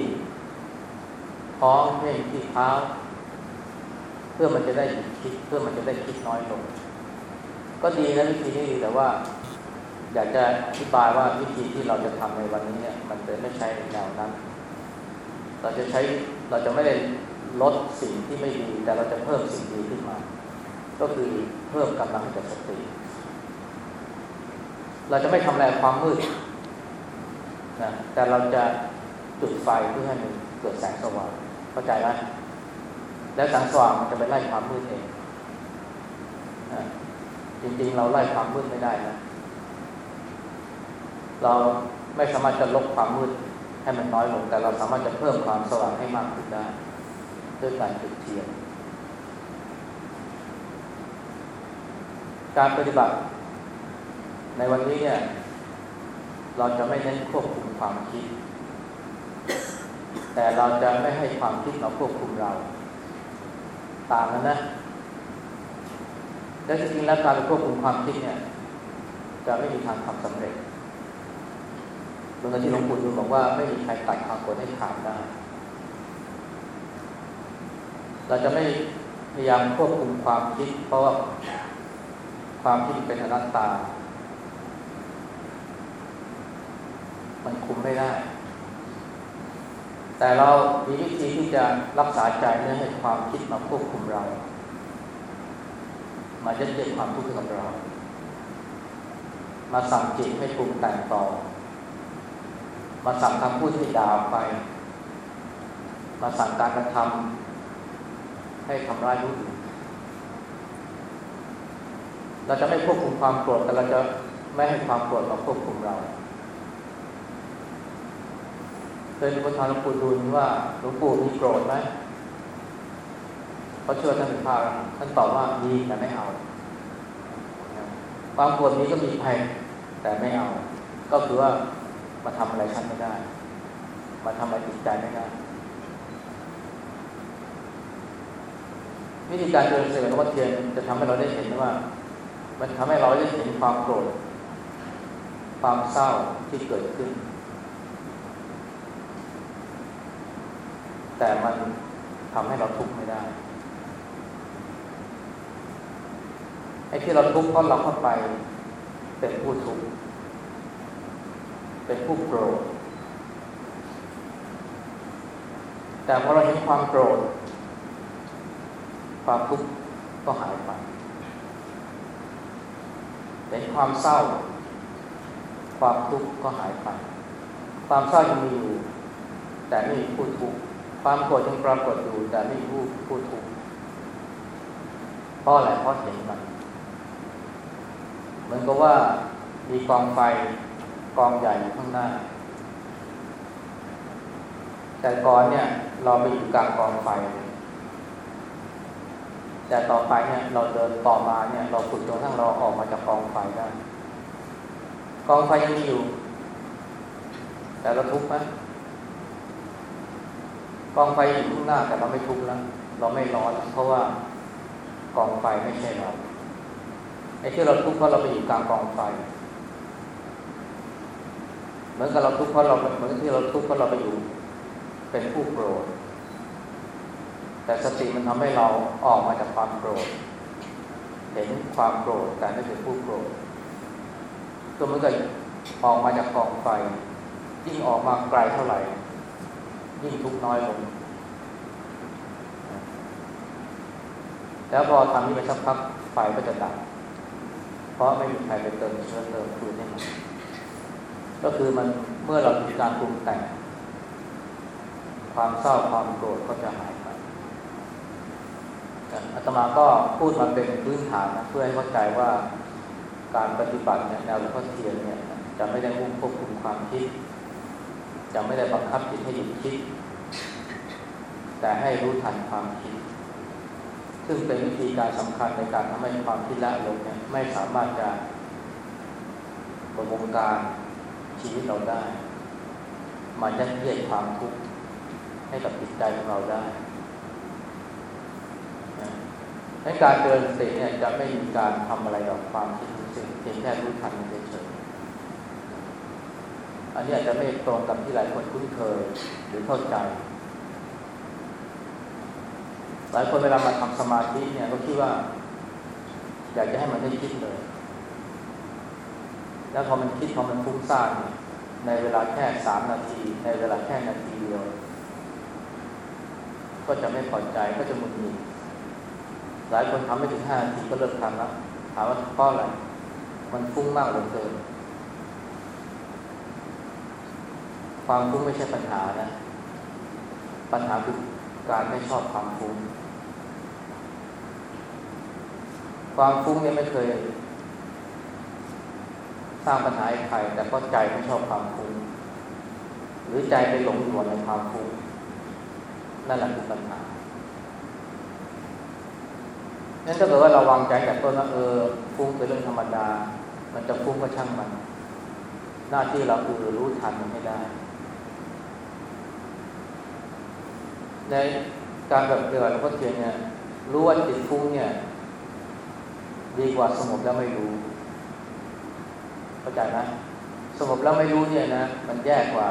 ท้องเพ่งที่เท้า เพื่อมันจะได้คิด เพื่อมันจะได้คิดน้อยลง ก็ดีนะวิธีนี้ดีแต่ว่า อยากจะอธิบายว่าวิธีที่เราจะทำในวันนี้เนี่ย มันจะไม่ใช่แนวนั้น เราจะใช้เราจะไม่ได้ลดสิ่งที่ไม่ดี แต่เราจะเพิ่มสิ่งดีขึ้นมา ก็คือเพิ่มกำลังให้กับสติ เราจะไม่ทำลายความมืดนะแต่เราจะจุดไฟเพื่อให้มันเกิดแสงสว่างเข้าใจไหมแล้วแสงสว่างมันจะไปไล่ความมืดเองนะจริงๆ เราไล่ความมืดไม่ได้นะ เราไม่สามารถจะลบความมืดให้มันน้อยลง แต่เราสามารถจะเพิ่มความสว่างให้มากขึ้นได้ ด้วยการจุดเทียน การปฏิบัติ ในวันนี้เนี่ยเราจะไม่เน้นควบคุมความคิด แต่เราจะไม่ให้ความคิดมาควบคุมเรา ตามนั้นนะและจริงๆแล้วการควบคุมความคิดเนี่ย จะไม่มีทางทำสำเร็จ เหลวงที่หลวงปู่ดูบอกว่าไม่มีใครตัดความกดให้ขาดได้ เราจะไม่พยายามควบคุมความคิด เพราะว่าความคิดเป็นอนัตตา มันคุมไม่ได้ แต่เรามีวิธีที่จะรักษาใจไม่ให้ความคิดมาควบคุมเรา มายัดเยียดความทุกข์กับเรา มาสั่งจิตให้ปรุงแต่งต่อ มาสั่งคำพูดให้ด่าไป มาสั่งการกระทำให้ทำร้ายผู้อื่นเราจะไม่ควบคุมความโกรธแต่เราจะไม่ให้ความโกรธมาควบคุมเราเคยมีคนถามหลวงปู่ดูลว่าหลวงปู่มีโกรธไหมเขาเชื่อท่านเป็นพระท่านตอบว่ามีแต่ไม่เอา ความโกรธนี้ก็มีภัยแต่ไม่เอา ก็คือว่า มาทำอะไรฉันไม่ได้ มาทำอะไรจิตใจไม่ได้วิธีการเจริญสติหลวงพ่อเทียนจะทำให้เราได้เห็นว่า มันทำให้เราได้เห็นความโกรธความเศร้าที่เกิดขึ้น แต่มันทำให้เราทุกข์ไม่ได้ไอ้ที่เราทุกข์เพราะเราเข้าไปเป็นผู้ทุกข์ เป็นผู้โกรธ แต่พอเราเห็นความโกรธ ความทุกข์ก็หายไปเห็นความเศร้า ความทุกข์ก็หายไป ความเศร้ายังมีอยู่ แต่ไม่มีผู้ทุกข์ความโกรธยังปรากฏอยู่แต่ไม่มีผู้ผู้ทุกข์เพราะอะไรเพราะเห็นมันเหมือนกับว่ามีกองไฟ กองใหญ่อยู่ข้างหน้า แต่ก่อนเนี่ย เราไปอยู่กลางกองไฟ แต่ต่อไปเนี่ย เราเดินต่อมาเนี่ย เราฝึกจนทั้งเราออกมาจากกองไฟได้ กองไฟยังมีอยู่ แต่เราทุกข์ไหมกองไฟอยู่ข้างหน้าแต่เราไม่ทุกข์แล้ว เราไม่ร้อนเพราะว่ากองไฟไม่ใช่เราไอ้ที่เราทุกข์เพราะเราไปอยู่กลางกองไฟ เหมือนกับเราทุกข์เพราะเราเหมือนที่เราทุกข์เพราะเราไปอยู่ เป็นผู้โกรธ แต่สติมันทำให้เราออกมาจากความโกรธ เห็นความโกรธแต่ไม่เป็นผู้โกรธตัวมันก็ออกมาจากกองไฟยิ่งออกมาไกลเท่าไหร่ ยิ่งทุกข์น้อยลงแล้วพอทำนี้ไปสักพักไฟก็จะดับ เพราะไม่มีใครไปเติมเชื้อเติมฟืนให้มัน ก็คือมันเมื่อเรามีการปรุงแต่ง ความเศร้าความโกรธก็จะหายไปอาตมาก็พูดมาเป็นพื้นฐานนะเพื่อให้เข้าใจว่าการปฏิบัติเนี่ยแนวหลวงพ่อเทียนเนี่ยจะไม่ได้มุ่งควบคุมความคิด จะไม่ได้บังคับจิตให้หยุดคิด แต่ให้รู้ทันความคิด ซึ่งเป็นวิธีการสำคัญในการทำให้ความคิดละลงเนี่ยไม่สามารถจะประมงการ ชีวิตเราได้มันยัดเยียดความทุกข์ให้กับจิตใจของเราได้ในการเดินสติเนี่ยจะไม่มีการทำอะไรกับความคิดสิ่งเพียงแค่รู้ทันเฉยๆอันนี้อาจจะไม่ตรงกับที่หลายคนคุ้นเคยหรือเข้าใจ หลายคนเวลามาทำสมาธิเนี่ยก็คิดว่า อยากจะให้มันได้คิดเลย แล้วพอมันคิดพอมันฟุ้งซ่านในเวลาแค่สามนาที ในเวลาแค่นาทีเดียว ก็จะไม่พอใจก็จะมุนหงิดหลายคนทำไม่ถึงห้านาทีก็เลิกทำแล้วถามว่าเพราะอะไร มันฟุ้งมากเหลือเกิน ความฟุ้งไม่ใช่ปัญหานะ ปัญหาคือการไม่ชอบความฟุ้ง ความฟุ้งเนี่ยไม่เคย ร้างปัญหาให้ใคร แต่ก็ใจไม่ชอบความฟุ้งหรือใจไปหลงอยู่ในความฟุ้งนั่นแหละคือปัญหานั้นถ้าเกิดว่าเราวางใจแต่ต้นว่าเออฟุ้งเป็นเรื่องธรรมดา มันจะฟุ้งก็ช่างมัน หน้าที่เราคือรู้ทันมันให้ได้ ในการแบบเดือดหลวงพ่อเทียนเนี่ยรู้ว่าจิตฟุ้งเนี่ย ดีกว่าสงบแล้วไม่รู้ เข้าใจไหมสงบแล้วไม่รู้เนี่ยนะ มันแย่กว่า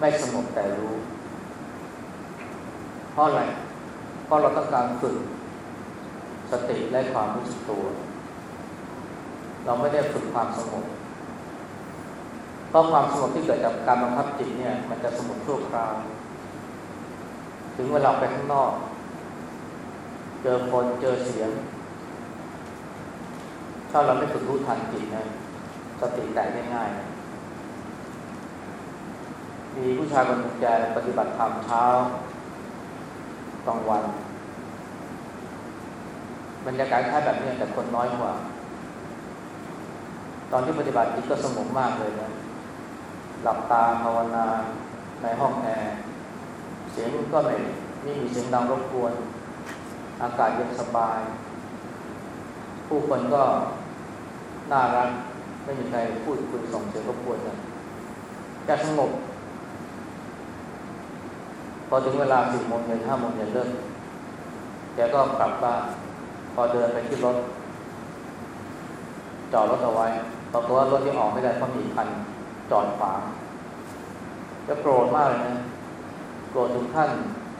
ไม่สงบแต่รู้ เพราะอะไร เพราะเราต้องการฝึกสติและความรู้สึกตัว เราไม่ได้ฝึกความสงบเพราะความสงบที่เกิดจากการบังคับจิตเนี่ย มันจะสงบชั่วคราว ถึงเวลาไปข้างนอก เจอคนเจอเสียง ถ้าเราไม่ฝึกรู้ทันจิตนะ สติแตกง่ายๆมีผู้ชายคนหนึ่งแกปฏิบัติธรรมเช้ากลางวันบรรยากาศคล้ายแบบนี้แต่คนน้อยกว่า ตอนที่ปฏิบัติจิตก็สงบมากเลยนะหลับตาภาวนาในห้องแอร์เสียงก็ไม่ไม่มีเสียงดังรบกวน อากาศเย็นสบาย ผู้คนก็น่ารัก ไม่มีใครพูดคุยส่งเสียงรบกวนกันแกสงบพอถึงเวลาสี่โมงเย็นห้าโมงเย็นเลิกแกก็กลับบ้านพอเดินไปที่รถ จอดรถเอาไว้ปรากฏว่ารถที่ออกไม่ได้เพราะมีคันจอดขวางจะโกรธมากเลยนะโกรธถึงขั้น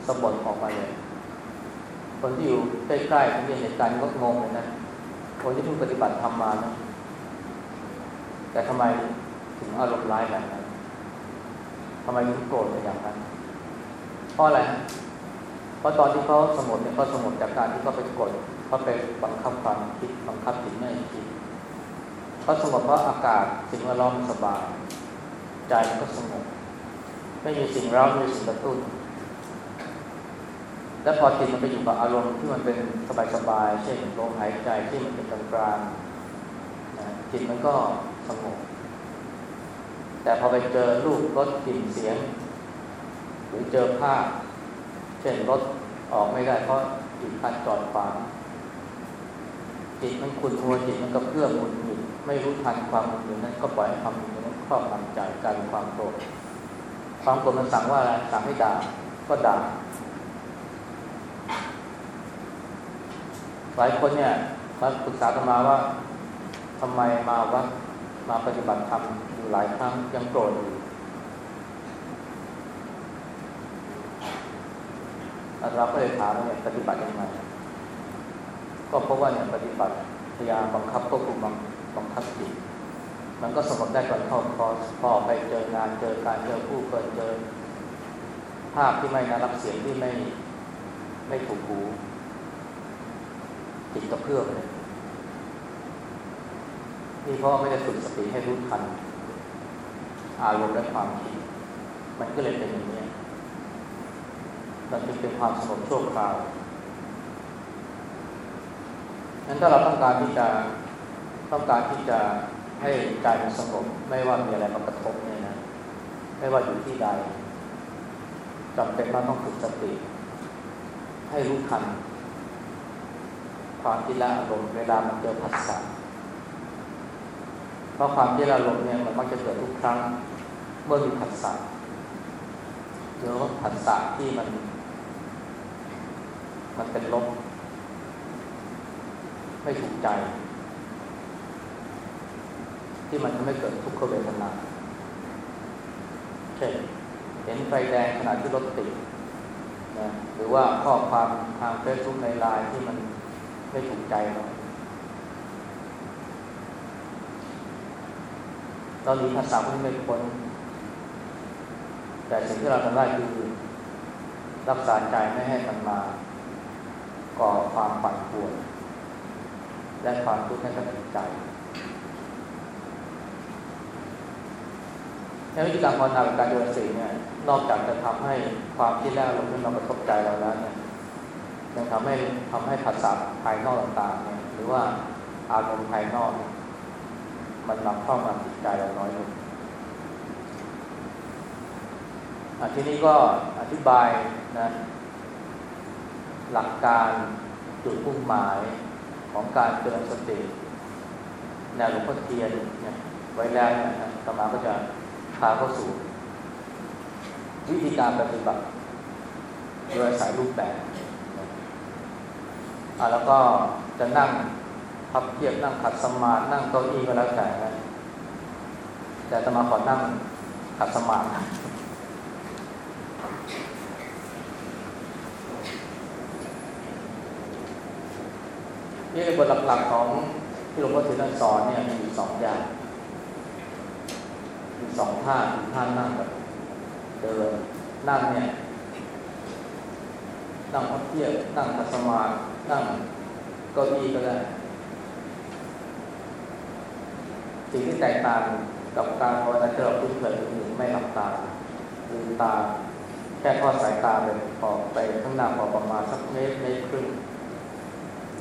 สะบัดออกมาเลย คนที่อยู่ใกล้ๆที่เห็นเหตุการณ์ก็งงเลยนะคนที่เพิ่งปฏิบัติทำมานะ แต่ทำไมถึงอารมณ์ร้ายแบบนั้นทำไมถึงโกรธอย่างนั้นเพราะอะไรเพราะตอนที่เขาสงบเนี่ยเขาสงบจากการที่เขาไปกดเขาไปบังคับความคิดบังคับจิตไม่คิดเขาสงบเพราะอากาศสิ่งแวดล้อมสบาย ใจก็สงบไม่มีสิ่งเร้าไม่มีสิ่งกระตุ้น และพอจิตมันไปอยู่กับอารมณ์ที่มันเป็นสบายๆเช่นลมหายใจที่มันเป็นกลางๆจิตมันก็ สงบแต่พอไปเจอรูปรสกลิ่นเสียง หรือเจอภาพ เช่นรถออกไม่ได้เพราะอีกคันจอดขวางจิตมันขุ่นมัวจิตมันก็เพื่อมุนหงิดไม่รู้ทันความมุนหงิดนั้นก็ปล่อยให้ความมุนหงิดนั้นครอบงำใจกลายเป็นความโกรธความโกรธมันสั่งว่าอะไรสั่งให้ด่าก็ด่าหลายคนเนี่ยมาปรึกษากันมาว่าทำไมมาวัด มาปฏิบัติธรรมอยู่หลายครั้งยังโกรธอยู่เราก็เลยถามว่าเนี่ยปฏิบัติยังไง ก็เพราะว่าเนี่ยปฏิบัติพยายามบังคับควบคุมบังคับจิตมันก็สงบได้ก่อนเข้าคอสพอไปเจองานเจอการเจอผู้คนเจอ ภาพที่ไม่น่ารับเสียงที่ไม่ไม่ถูกหูจิตก็เพื่อเลย นี่พราะไม่ได้ฝึกสติให้รู้ทัน อารมณ์และความคิด มันก็เลยเป็นอย่างนี้มันจึงเป็นความสงบชั่วคราวนั้นถ้าเราต้องการที่จะต้องการที่จะให้ใจมันสงบไม่ว่ามีอะไรมากระทบเนี่ยนะ ไม่ว่าอยู่ที่ใดจำเป็นว่าต้องฝึกสติ ให้รู้ทัน ความที่ละอารมณ์เวลามันเจอผัสสะ เพราะความที่ละอารมณ์เนี่ยมันมักจะเกิดทุกครั้ง เมื่อมีผัสสะหรือว่าผัสสะที่มัน มันเป็นลบไม่ถูกใจ ที่มันทำให้เกิดทุกขเวทนาเช่นเห็นไฟแดงขณะที่รถติดนะหรือว่าข้อความทางเฟซบุ๊กในไลน์ที่มันไม่ถูกใจเรา เราหนีภาษาพวกนี้ไม่พ้นแต่สิ่งที่เราทำได้คือรักษาใจไม่ให้มันมา ก่อความปั่นป่วน และความทุกข์ให้กับจิตใจในวิธีการภาวนาการโยนสีเนี่ยนอกจากจะทำให้ความที่แรกลงที่มากระทบใจเราแล้วเนี่ยยังทำให้ทำให้ภาษาภายนอกต่างๆเนี่ยหรือว่าอารมณ์ภายนอก มันนำเข้ามาจิตใจเราน้อยลงทีนี้ก็อธิบายนะหลักการจุดมุ่งหมายของการเจริญสติแนวหลวงพ่อเทียนเนี่ยไว้แล้วนะธรรมาก็จะพาเข้าสู่วิธีการปฏิบัติโดยสายรูปแบบ แล้วก็จะนั่ง พับเพียบนั่งขัดสมาธินั่งเก้าอี้ก็แล้วแต่นะแต่จะมาขอนั่งขัดสมาธินี่เป็นบทหลักๆของที่หลวงพ่อถือท่านสอนเนี่ยมีสองอย่างมีสองท่าคือท่านั่งแบบเดินนั่งเนี่ยนั่งพับเพียบนั่งขัดสมาธินั่งเก้าอี้ก็ได้ สิ่งที่แตกต่างกับการภาวนาที่เราคุ้นเคยคือไม่หลับตาลืมตาแค่ทอดสายตาไปออกไปข้างหน้าพอประมาณสักเมตรเมตรครึ่ง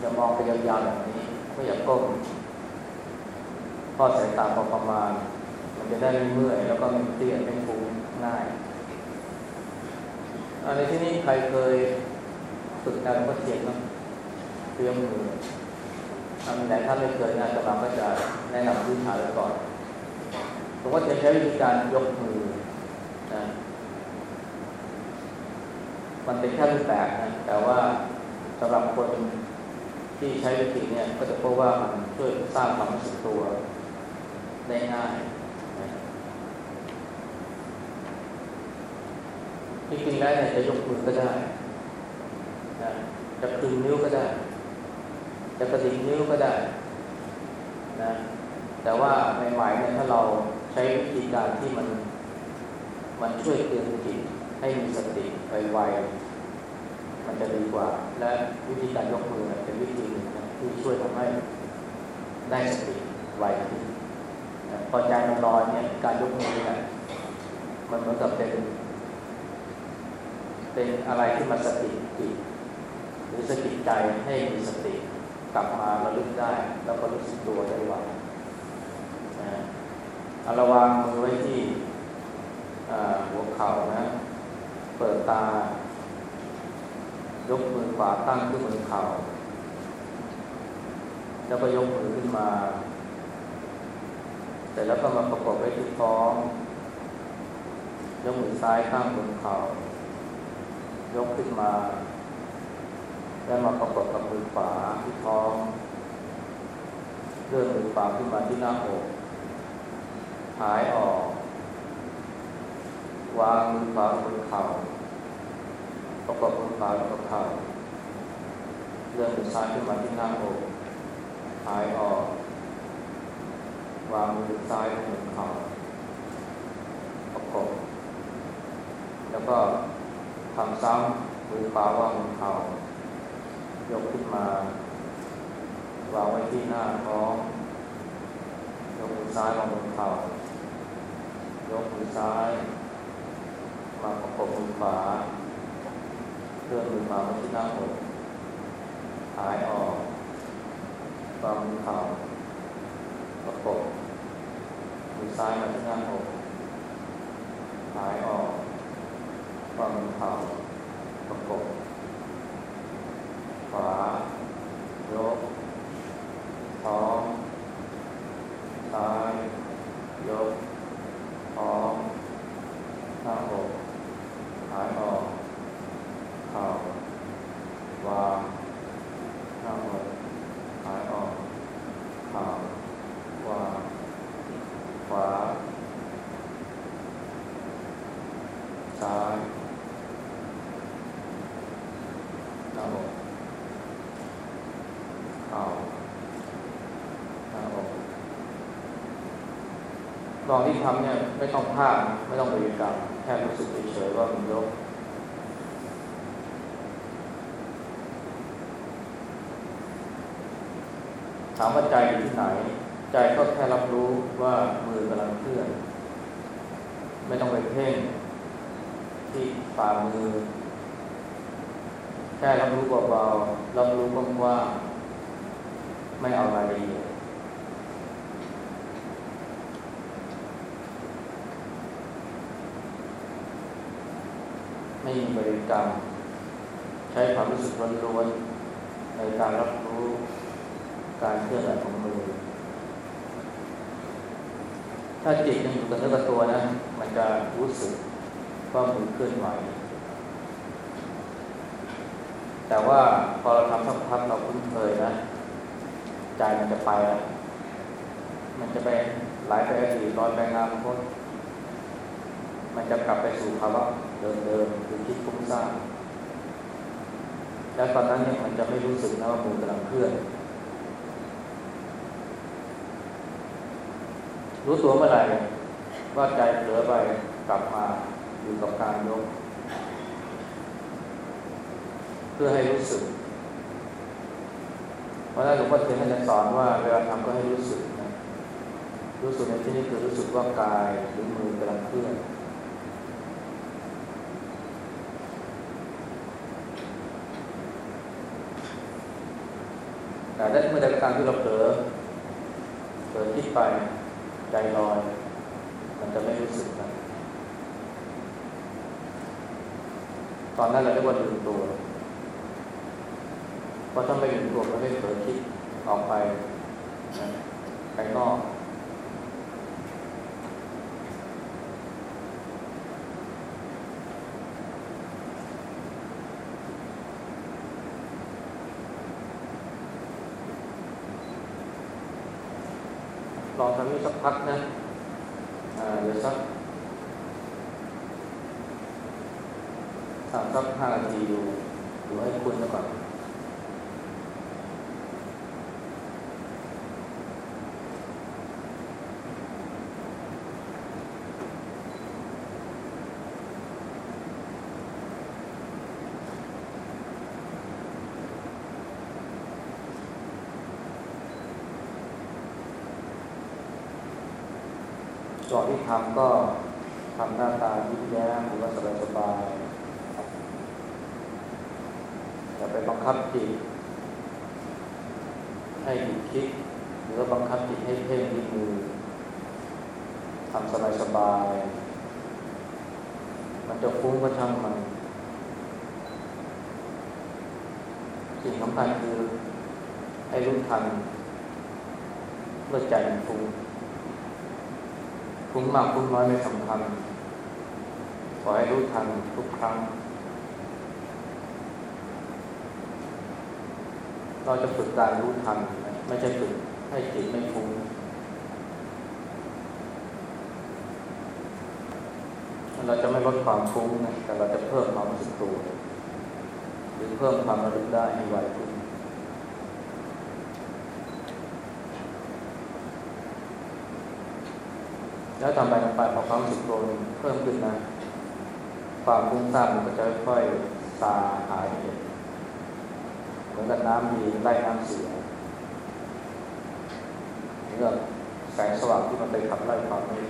อย่ามองไปยาวๆแบบนี้ไม่อยากก้มทอดสายตาพอประมาณ มันจะได้ไม่เมื่อยแล้วก็ไม่เครียดไม่ฟุ้งง่ายในที่นี้ใครเคยฝึกการก็เทียนบ้างเตรียมมือ ทำไหนถ้าไม่เคยนะจะมาก็จะแนะนำพื้นฐานไว้ก่อนผมก็จะใช้วิธีการยกมือนะมันเป็นแค่รูปแบบนะแต่ว่าสำหรับคนที่ใช้วิธีเนี่ยก็จะพบว่ามันช่วยสร้างความรู้สึกตัวได้ง่ายจริงๆแล้วเนี่ยจะยกมือก็ได้นะจะพึงนิ้วก็ได้ จะกระดิกนิ้วก็ได้นะแต่ว่าใหม่ๆเนี่ยถ้าเราใช้วิธีการที่มัน มันช่วยเตือนจิตให้มีสติไวๆมันจะดีกว่า และวิธีการยกมือเป็นวิธีหนึ่งที่ช่วยทำให้ได้สติไวขึ้นพอใจมันลอยเนี่ยการยกมือเนี่ยมันเหมือนกับเป็นเป็นอะไรที่มาสติจิตหรือสติใจให้มีสติ กลับมาระลึกได้ แล้วก็รู้สึกตัวได้ไวเอาระวางมือไว้ที่หัวเข่านะ เปิดตา ยกมือขวาตั้งขึ้นมือเข่า แล้วก็ยกมือขึ้นมาเสร็จแล้วก็มาประกอบไว้ที่ท้อง ยกมือซ้ายข้างบนเข่า ยกขึ้นมา แล้วมาประกบกับมือขวาที่ท้องเลื่อนมือขวาขึ้นมาที่หน้าอกหายออก วางมือขวาบนเข่าประกบมือขวากับเข่าเลื่อนมือซ้ายขึ้นมาที่หน้าอกหายออก วางมือซ้ายบนเข่าประกบแล้วก็ทำซ้ำมือขวาวางบนเข่า ยกขึ้นมาวางไว้ที่หน้าท้องยกมือซ้ายวางบนเข่ายกมือซ้าย มาประกบมือขวาเคลื่อนมือมาไว้ที่หน้าอกหายออกวางมือเข่าประกบมือซ้ายมาที่หน้าอกหายออกวางมือเข่าประกบขวายกท้องซ้ายยกท้องหน้าอกหายออกเข่าวางหน้าอกหายออกเข่าวางขวาซ้ายหน้าอกเข่าหน้าอก ลองที่ทำเนี่ยไม่ต้องภาคนะไม่ต้องบริกรรมแค่รู้สึกเฉยๆว่ามันยกถามว่าใจอยู่ที่ไหน ใจก็แค่รับรู้ว่ามือกำลังเคลื่อน ไม่ต้องไปเพ่งที่ฝ่ามือ แค่รับรู้เบาๆรับรู้กว้างๆไม่เอารายละเอียด ไม่มีบริกรรม ใช้ความรู้สึกล้วนๆในการรับรู้การเคลื่อนไหวของมือ ถ้าจิตยังอยู่กับเนื้อกับตัวนะ มันจะรู้สึกว่ามือเคลื่อนไหว แต่ว่าพอเราทำสักพักเราคุ้นเคยนะใจมันจะไปแล้วมันจะไปไหลไปอดีตลอยไปอนาคตมันจะกลับไปสู่ภาวะ เดิมๆคือคิดฟุ้งซ่านแล้วตอนนั้นเนี่ยมันจะไม่รู้สึกนะว่ามือกำลังเคลื่อน รู้ตัวเมื่อไหร่ว่าใจเผลอไปกลับมาอยู่กับการยก เพื่อให้รู้สึก เพราะฉะนั้นหลวงพ่อเทียนท่านจะสอนว่าเวลาทำก็ให้รู้สึกนะรู้สึกในที่นี้คือรู้สึกว่ากายหรือมือกำลังเคลื่อน แต่ถ้าเมื่อใดก็ตามที่เราเผลอเผลอคิดไปใจลอย มันจะไม่รู้สึกนะตอนนั้นเราเรียกว่าลืมตัว เพราะถ้าไม่ลืมตัวมันไม่เผลอคิดออกไปไปนอก ลอง ทำนี้สักพักนะเดี๋ยวสักสามสักห้านาทีดูดูให้คุณนะก่อน ก่อนที่ทำก็ทำหน้าตายิ้มแย้มหรือว่าสบายๆอย่าไปบังคับจิตให้หยุดคิด หรือว่าบังคับจิตให้เพ่งที่มือทำสบายๆมันจะฟุ้งก็ช่างมันสิ่งสำคัญคือให้รู้ทันเมื่อใจมันฟุ้ง ฟุ้งมากฟุ้งน้อยไม่สำคัญ ขอให้รู้ทันทุกครั้ง เราจะฝึกการรู้ทัน ไม่ใช่ฝึกให้จิตไม่ฟุ้งเราจะไม่ลดความฟุ้งนะแต่เราจะเพิ่มความรู้สึกตัวหรือเพิ่มความระลึกได้ให้ไวขึ้น แล้วทำไปทำไปพอความรู้สึกตัวเพิ่มขึ้นนะ ความฟุ้งซ่านมันก็จะค่อยๆซาหายไปเหมือนกับน้ำมีไล่น้ำเสียเหมือนกับแสงสว่างที่มันไปขับไล่ความมืด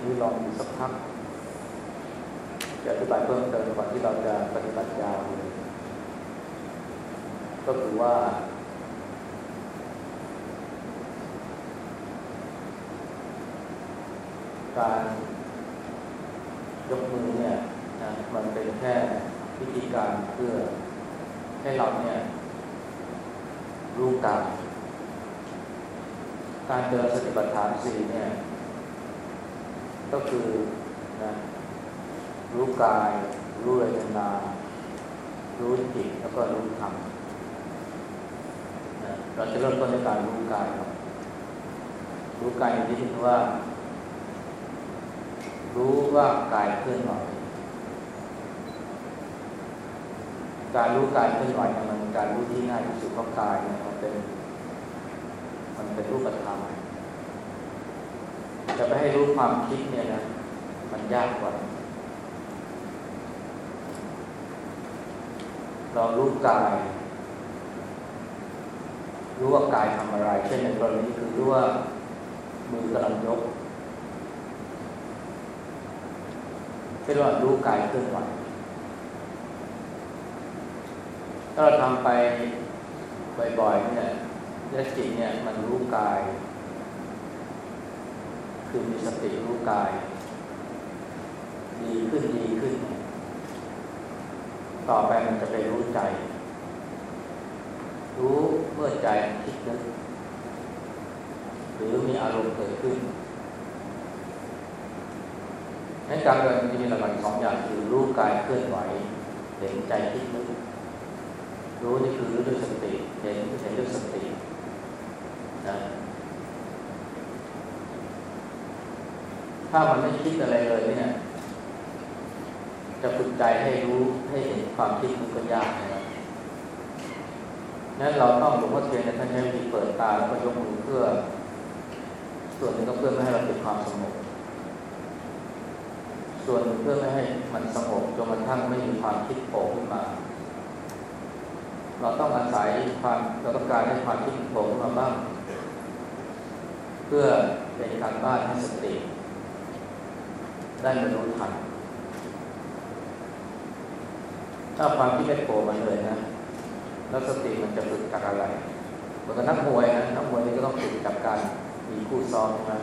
ทีนี้ลองดูสักพักจะอธิบายเพิ่มเติมก่อนที่เราจะปฏิบัติยาวก็คือว่า การยกมือเนี่ยนะมันเป็นแค่วิธีการเพื่อให้เราเนี่ยรู้กายการเดินสติปัฏฐานสี่เนี่ย ก็คือนะรู้กาย รู้เวทนา รู้จิตแล้วก็รู้ธรรมนะเราจะเริ่มต้นในการรู้กายครับรู้กายที่นี้ว่า รู้ว่ากายเคลื่อนไหวการรู้กายเคลื่อนไหวมันการรู้ที่ง่ายที่สุดเพราะกายเนี่ยมันเป็น มันเป็นรูปธรรม จะไปให้รู้ความคิดเนี่ยนะมันยากกว่า เรารู้กาย รู้ว่ากายทำอะไร เช่นในกรณีคือรู้ว่ามือกำลังยกเรียกว่ารู้กายเคลื่อนไหวถ้าเราทำไปบ่อยๆเนี่ยแล้วจิตเนี่ยมันรู้กาย คือมีสติรู้กาย ดีขึ้นดีขึ้น ต่อไปมันจะไปรู้ใจ รู้เมื่อใจคิดนึกหรือมีอารมณ์เกิดขึ้นในการเดินจะมีหลักๆสองอย่างคือรู้กายเคลื่อนไหวเห็นใจคิดนึกรู้นี่คือรู้ด้วยสติเห็นเห็นด้วยสตินะ ถ้ามันไม่คิดอะไรเลยเนี่ย จะฝึกใจให้รู้ให้เห็นความคิดมันก็ยากนะครับนั้นเราต้องหลวงพ่อเทียนท่านใช้วิธีเปิดตาแล้วก็ยกมือเพื่อ ส่วนหนึ่งก็เพื่อไม่ให้เราเกิดความสงบส่วนหนึ่งเพื่อไม่ให้มันสงบจนกระทั่งไม่มีความคิดโผล่ขึ้นมา เราต้องอาศัยความเราต้องการให้ความคิดโผล่ขึ้นมาบ้าง เพื่อเป็นการบ้านให้สติ ได้บรรลุธรรมถ้าความคิดไม่โผล่มาเลยนะ แล้วสติมันจะฝึกจากอะไรเหมือนกับนักมวยนะนักมวยนี่ก็ต้องฝึกจากการมีคู่ซ้อมใช่ไหม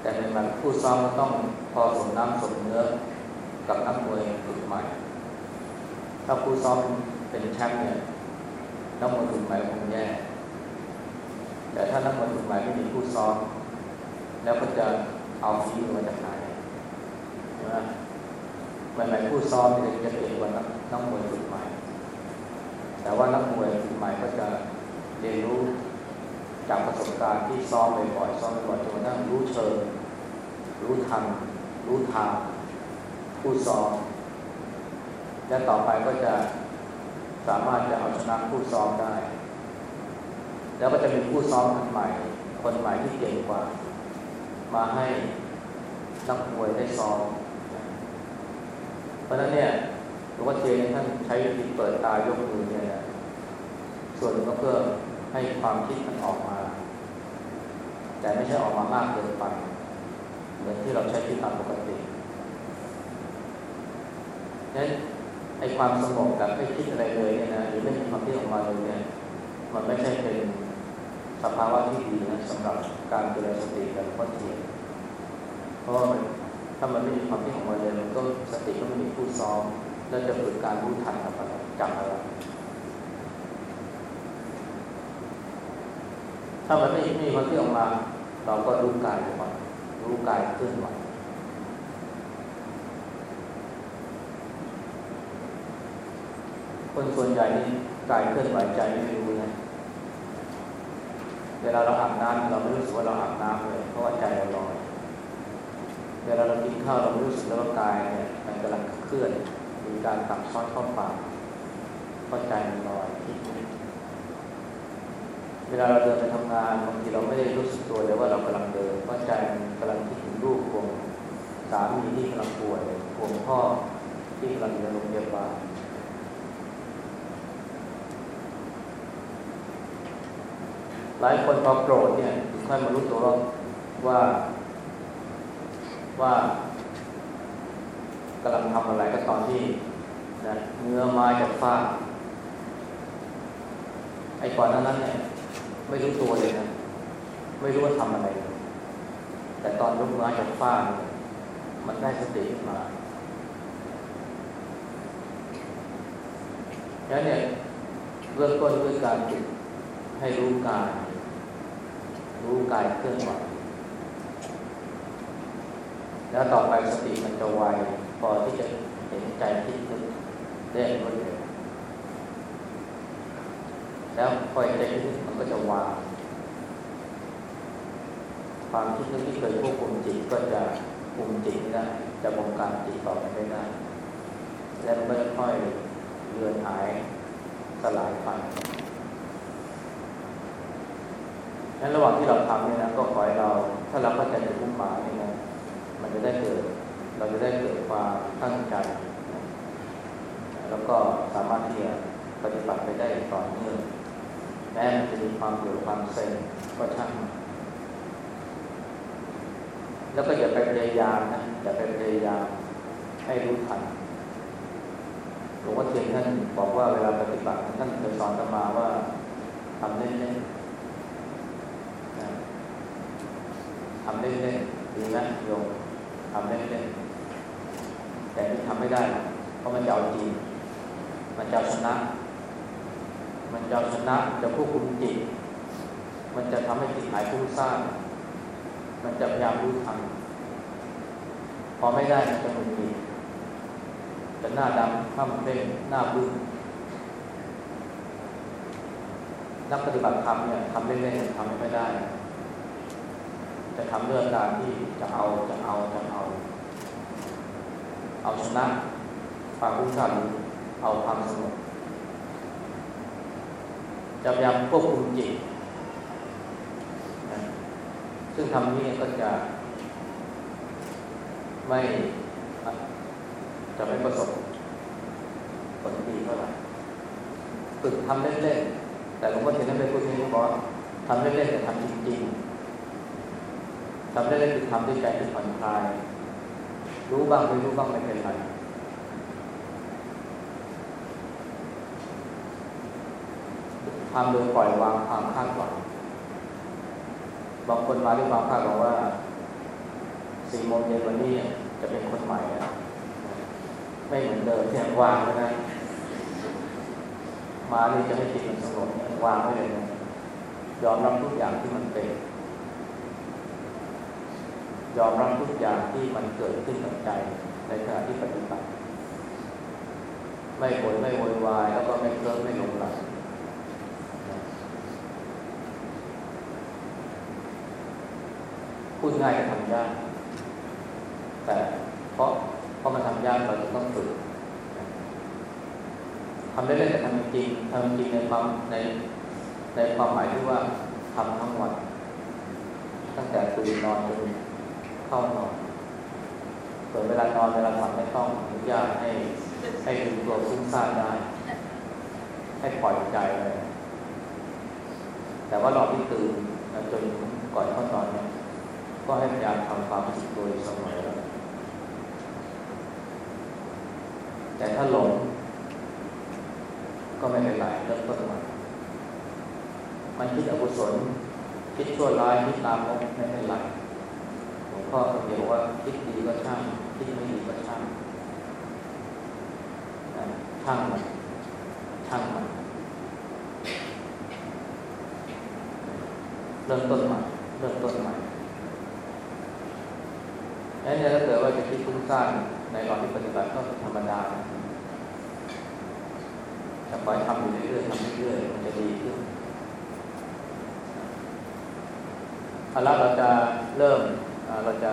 แต่แต่ในมันผู้ซ้อมก็ต้องพอสมน้ำสมเนื้อกับนักมวยฝึกใหม่ ถ้าผู้ซ้อมเป็นแชมป์เนี่ยนักมวยฝึกใหม่คงแย่แต่ถ้านักมวยฝึกใหม่ไม่มีผู้ซ้อม แล้วก็จะ เอาฟีมาจากไหนใช่ไหมใหม่ๆผู้ซ้อมจะจะเก่งกว่านักมวยฝึกใหม่ แต่ว่านักมวยฝึกใหม่ก็จะเรียนรู้จากประสบการณ์ที่ซ้อมบ่อยๆซ้อมบ่อยๆจนกระทั่งรู้เชิงรู้ทันรู้ทางผู้ซ้อม และต่อไปก็จะสามารถจะเอาชนะผู้ซ้อมได้ แล้วก็จะมีผู้ซ้อมคนใหม่ คนใหม่ที่เก่งกว่า มาให้นักมวยได้ซ้อมเพราะนั้นเนี่ยหลวงพ่อเทียนท่านใช้วิธีเปิดตายกมือเนี่ยนะส่วนหนึ่งก็เพื่อให้ความคิดมันออกมา แต่ไม่ใช่ออกมามากเกินไปเหมือนที่เราใช้ที่ตามปกตินั้นไอความสงบกับไม่คิดอะไรเลยเนี่ยนะหรือไม่มีความคิดออกมาเลยเนี่ยมันไม่ใช่เป็น สภาวะที่ดีนะสำหรับการเจริญสติกับข้อเทียนเพราะว่าถ้ามันไม่มีความคิดออกมาเลยมันก็สติก็ไม่มีผู้ซ้อมแล้วจะฝึกการรู้ทันกับอะไรจำอะไรถ้ามันไม่มีความคิดออกมา เราก็รู้กายก่อนรู้กายเคลื่อนไหวคนส่วนใหญ่นี่กายเคลื่อนไหวใจไม่รู้นะ วลาเราอาบน้ำเราไม่รู้สึกว่าเราอาบน้ำเลยเพราะว่าใจเราลอยเวลาเรากินข้าวเราไม่รู้สึกแล้วว่ากายเนี่ยมันกำลังเคลื่อนมีการตับซ้อนเข้าปากเพราะใจมันลอยเวลาเราเดินไปทำงานบางทีเราไม่ได้รู้สึกตัวเลยว่าเรากำลังเดินเพราะใจมันกำลังคิดถึงลูกวงสามีที่กำลังป่วยห่วงพ่อที่กำลังอยู่ในโรงพยาบาล หลายคนพอโกรธเนี่ยค่อยมารู้ตัวว่าว่ากำลังทำอะไรก็ตอนที่นะเนื้อไม้จากฟ้าไอ้ก่อนนั้นเนี่ยไม่รู้ตัวเลยนะไม่รู้ว่าทำอะไร แต่ตอนยกไม้จากฟ้าเนี่ยมันได้สติขึ้นมาแล้วเนี่ยเริ่มต้นด้วยการฝึกให้รู้กาย รู้กายเคลื่อนไหวแล้วต่อไปสติมันจะไวพอที่จะเห็นใจที่นึกได้รวดเร็วแล้วพอใจที่นึกมันก็จะวางความคิดนึกที่เคยควบคุมจิตก็จะคุมจิตไม่ได้จะบงการจิตต่อไปไม่ได้และมันก็ค่อยเลือนหายสลายไป นั้นระหว่างที่เราทำเนี่ยนะก็ขอให้เราถ้าเราเข้าใจถึงมุ่งหมายเนี่ยนะมันจะได้เกิด เราจะได้เกิดความตั้งใจ แล้วก็สามารถที่จะปฏิบัติไปได้ต่อเนื่องแม้มันจะมีความเบื่อความเซ็งก็ช่างแล้วก็อย่าไปพยายามนะอย่าไปพยายามให้รู้ทันหลวงพ่อเทียนท่านบอกว่าเวลาปฏิบัติท่านเคยสอนตมาว่าทำเล่นๆทำเล่นๆดีนะโยมทำเล่นๆแต่ที่ทำไม่ได้ เพราะมันจะเอาจริงมันจะชนะ มันจะชนะจะควบคุมจิต มันจะทำให้จิตหายฟุ้งซ่านมันจะพยายามรู้ทันพอไม่ได้มันจะหงุดหงิดจะหน้าดำข้ามเร่งหน้าบึ้งนักปฏิบัติธรรมเนี่ยทำเล่นๆทำไม่ได้ จะทำเรื่องการที่จะเอาจะเอาจะเอา เอาชนะความรู้สันเอาความสงบจะพยายามควบคุมจิตซึ่งทำนี้ก็จะไม่จะไม่ประสบผลดีเท่าไหร่ฝึกทำเล่นๆแต่หลวงพ่อเทียนท่านไปพูดที่เขาบอกทำเล่นๆแต่ทำจริงๆ ทำได้เล่นๆคือทำด้วยใจที่ผ่อนคลาย รู้บ้างไม่รู้บ้างไม่เป็นไรทำโดยปล่อยวางความคาดหวังบางคนมาด้วยความคาดหวังว่าสี่โมงเย็นวันนี้จะเป็นคนใหม่แล้วไม่เหมือนเดิมที่วางไว้นะมานี่จะให้จิตมันสงบวางไว้เลยนะยอมรับทุกอย่างที่มันเป็น ยอมรับทุกอย่างที่มันเกิดขึ้นกับใจในขณะที่ปฏิบัติ ไม่โวยไม่โวยวาย แล้วก็ไม่เคลิ้มไม่หลงไหลพูดง่ายจะทำยากแต่เพราะเพราะมันทำยากเราต้องฝึกทำได้เล่นแต่ทำจริงทำจริงในความในในความหมายที่ว่าทำทั้งวัน ตั้งแต่ตื่นนอนจน เข้านอนส่วนเวลานอนเวลาหลับไม่ต้องอนุญาตให้ให้ดูตัวฟุ้งซ่านได้ ให้ปล่อยใจเลยแต่ว่าเราที่ตื่นจนก่อนเข้านอนเนี่ยก็ให้พยายามทำความรู้สึกโดยเสมอแต่ถ้าหลง ก็ไม่เป็นไรเริ่มต้นใหม่มันคิดอกุศลคิดชั่วร้ายคิดตามมกไม่เป็นไร งพ่อก็เดียวว่าคิดดีก็ช่างคิดไม่ดีก็ช่างช่างมันช่างมันเริ่มต้นใหม่เริ่มต้นใหม่งั้นถ้าเกิดว่าจะคิดฟุ้งซ่านในตอนที่ปฏิบัติก็ธรรมดาจะคอยทำอยู่เรื่อยๆทำเรื่อยๆมันจะดีขึ้นเอาละเราจะเริ่ม เราจะ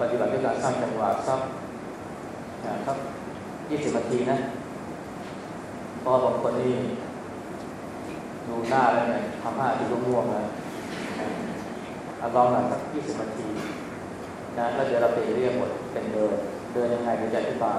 ปฏิบัติด้วยการสร้างจังหวะสักสักยี่สิบนาทีนะพอบางคนนี่ดูหน้าแล้วเนี่ยทำห้าทีก็ง่วงแล้วลองหน่อยสักยี่สิบนาทีนะแล้วเดี๋ยวเราไปเรียกหมดเป็นเดิน เดินยังไงเดี๋ยวจะอธิบาย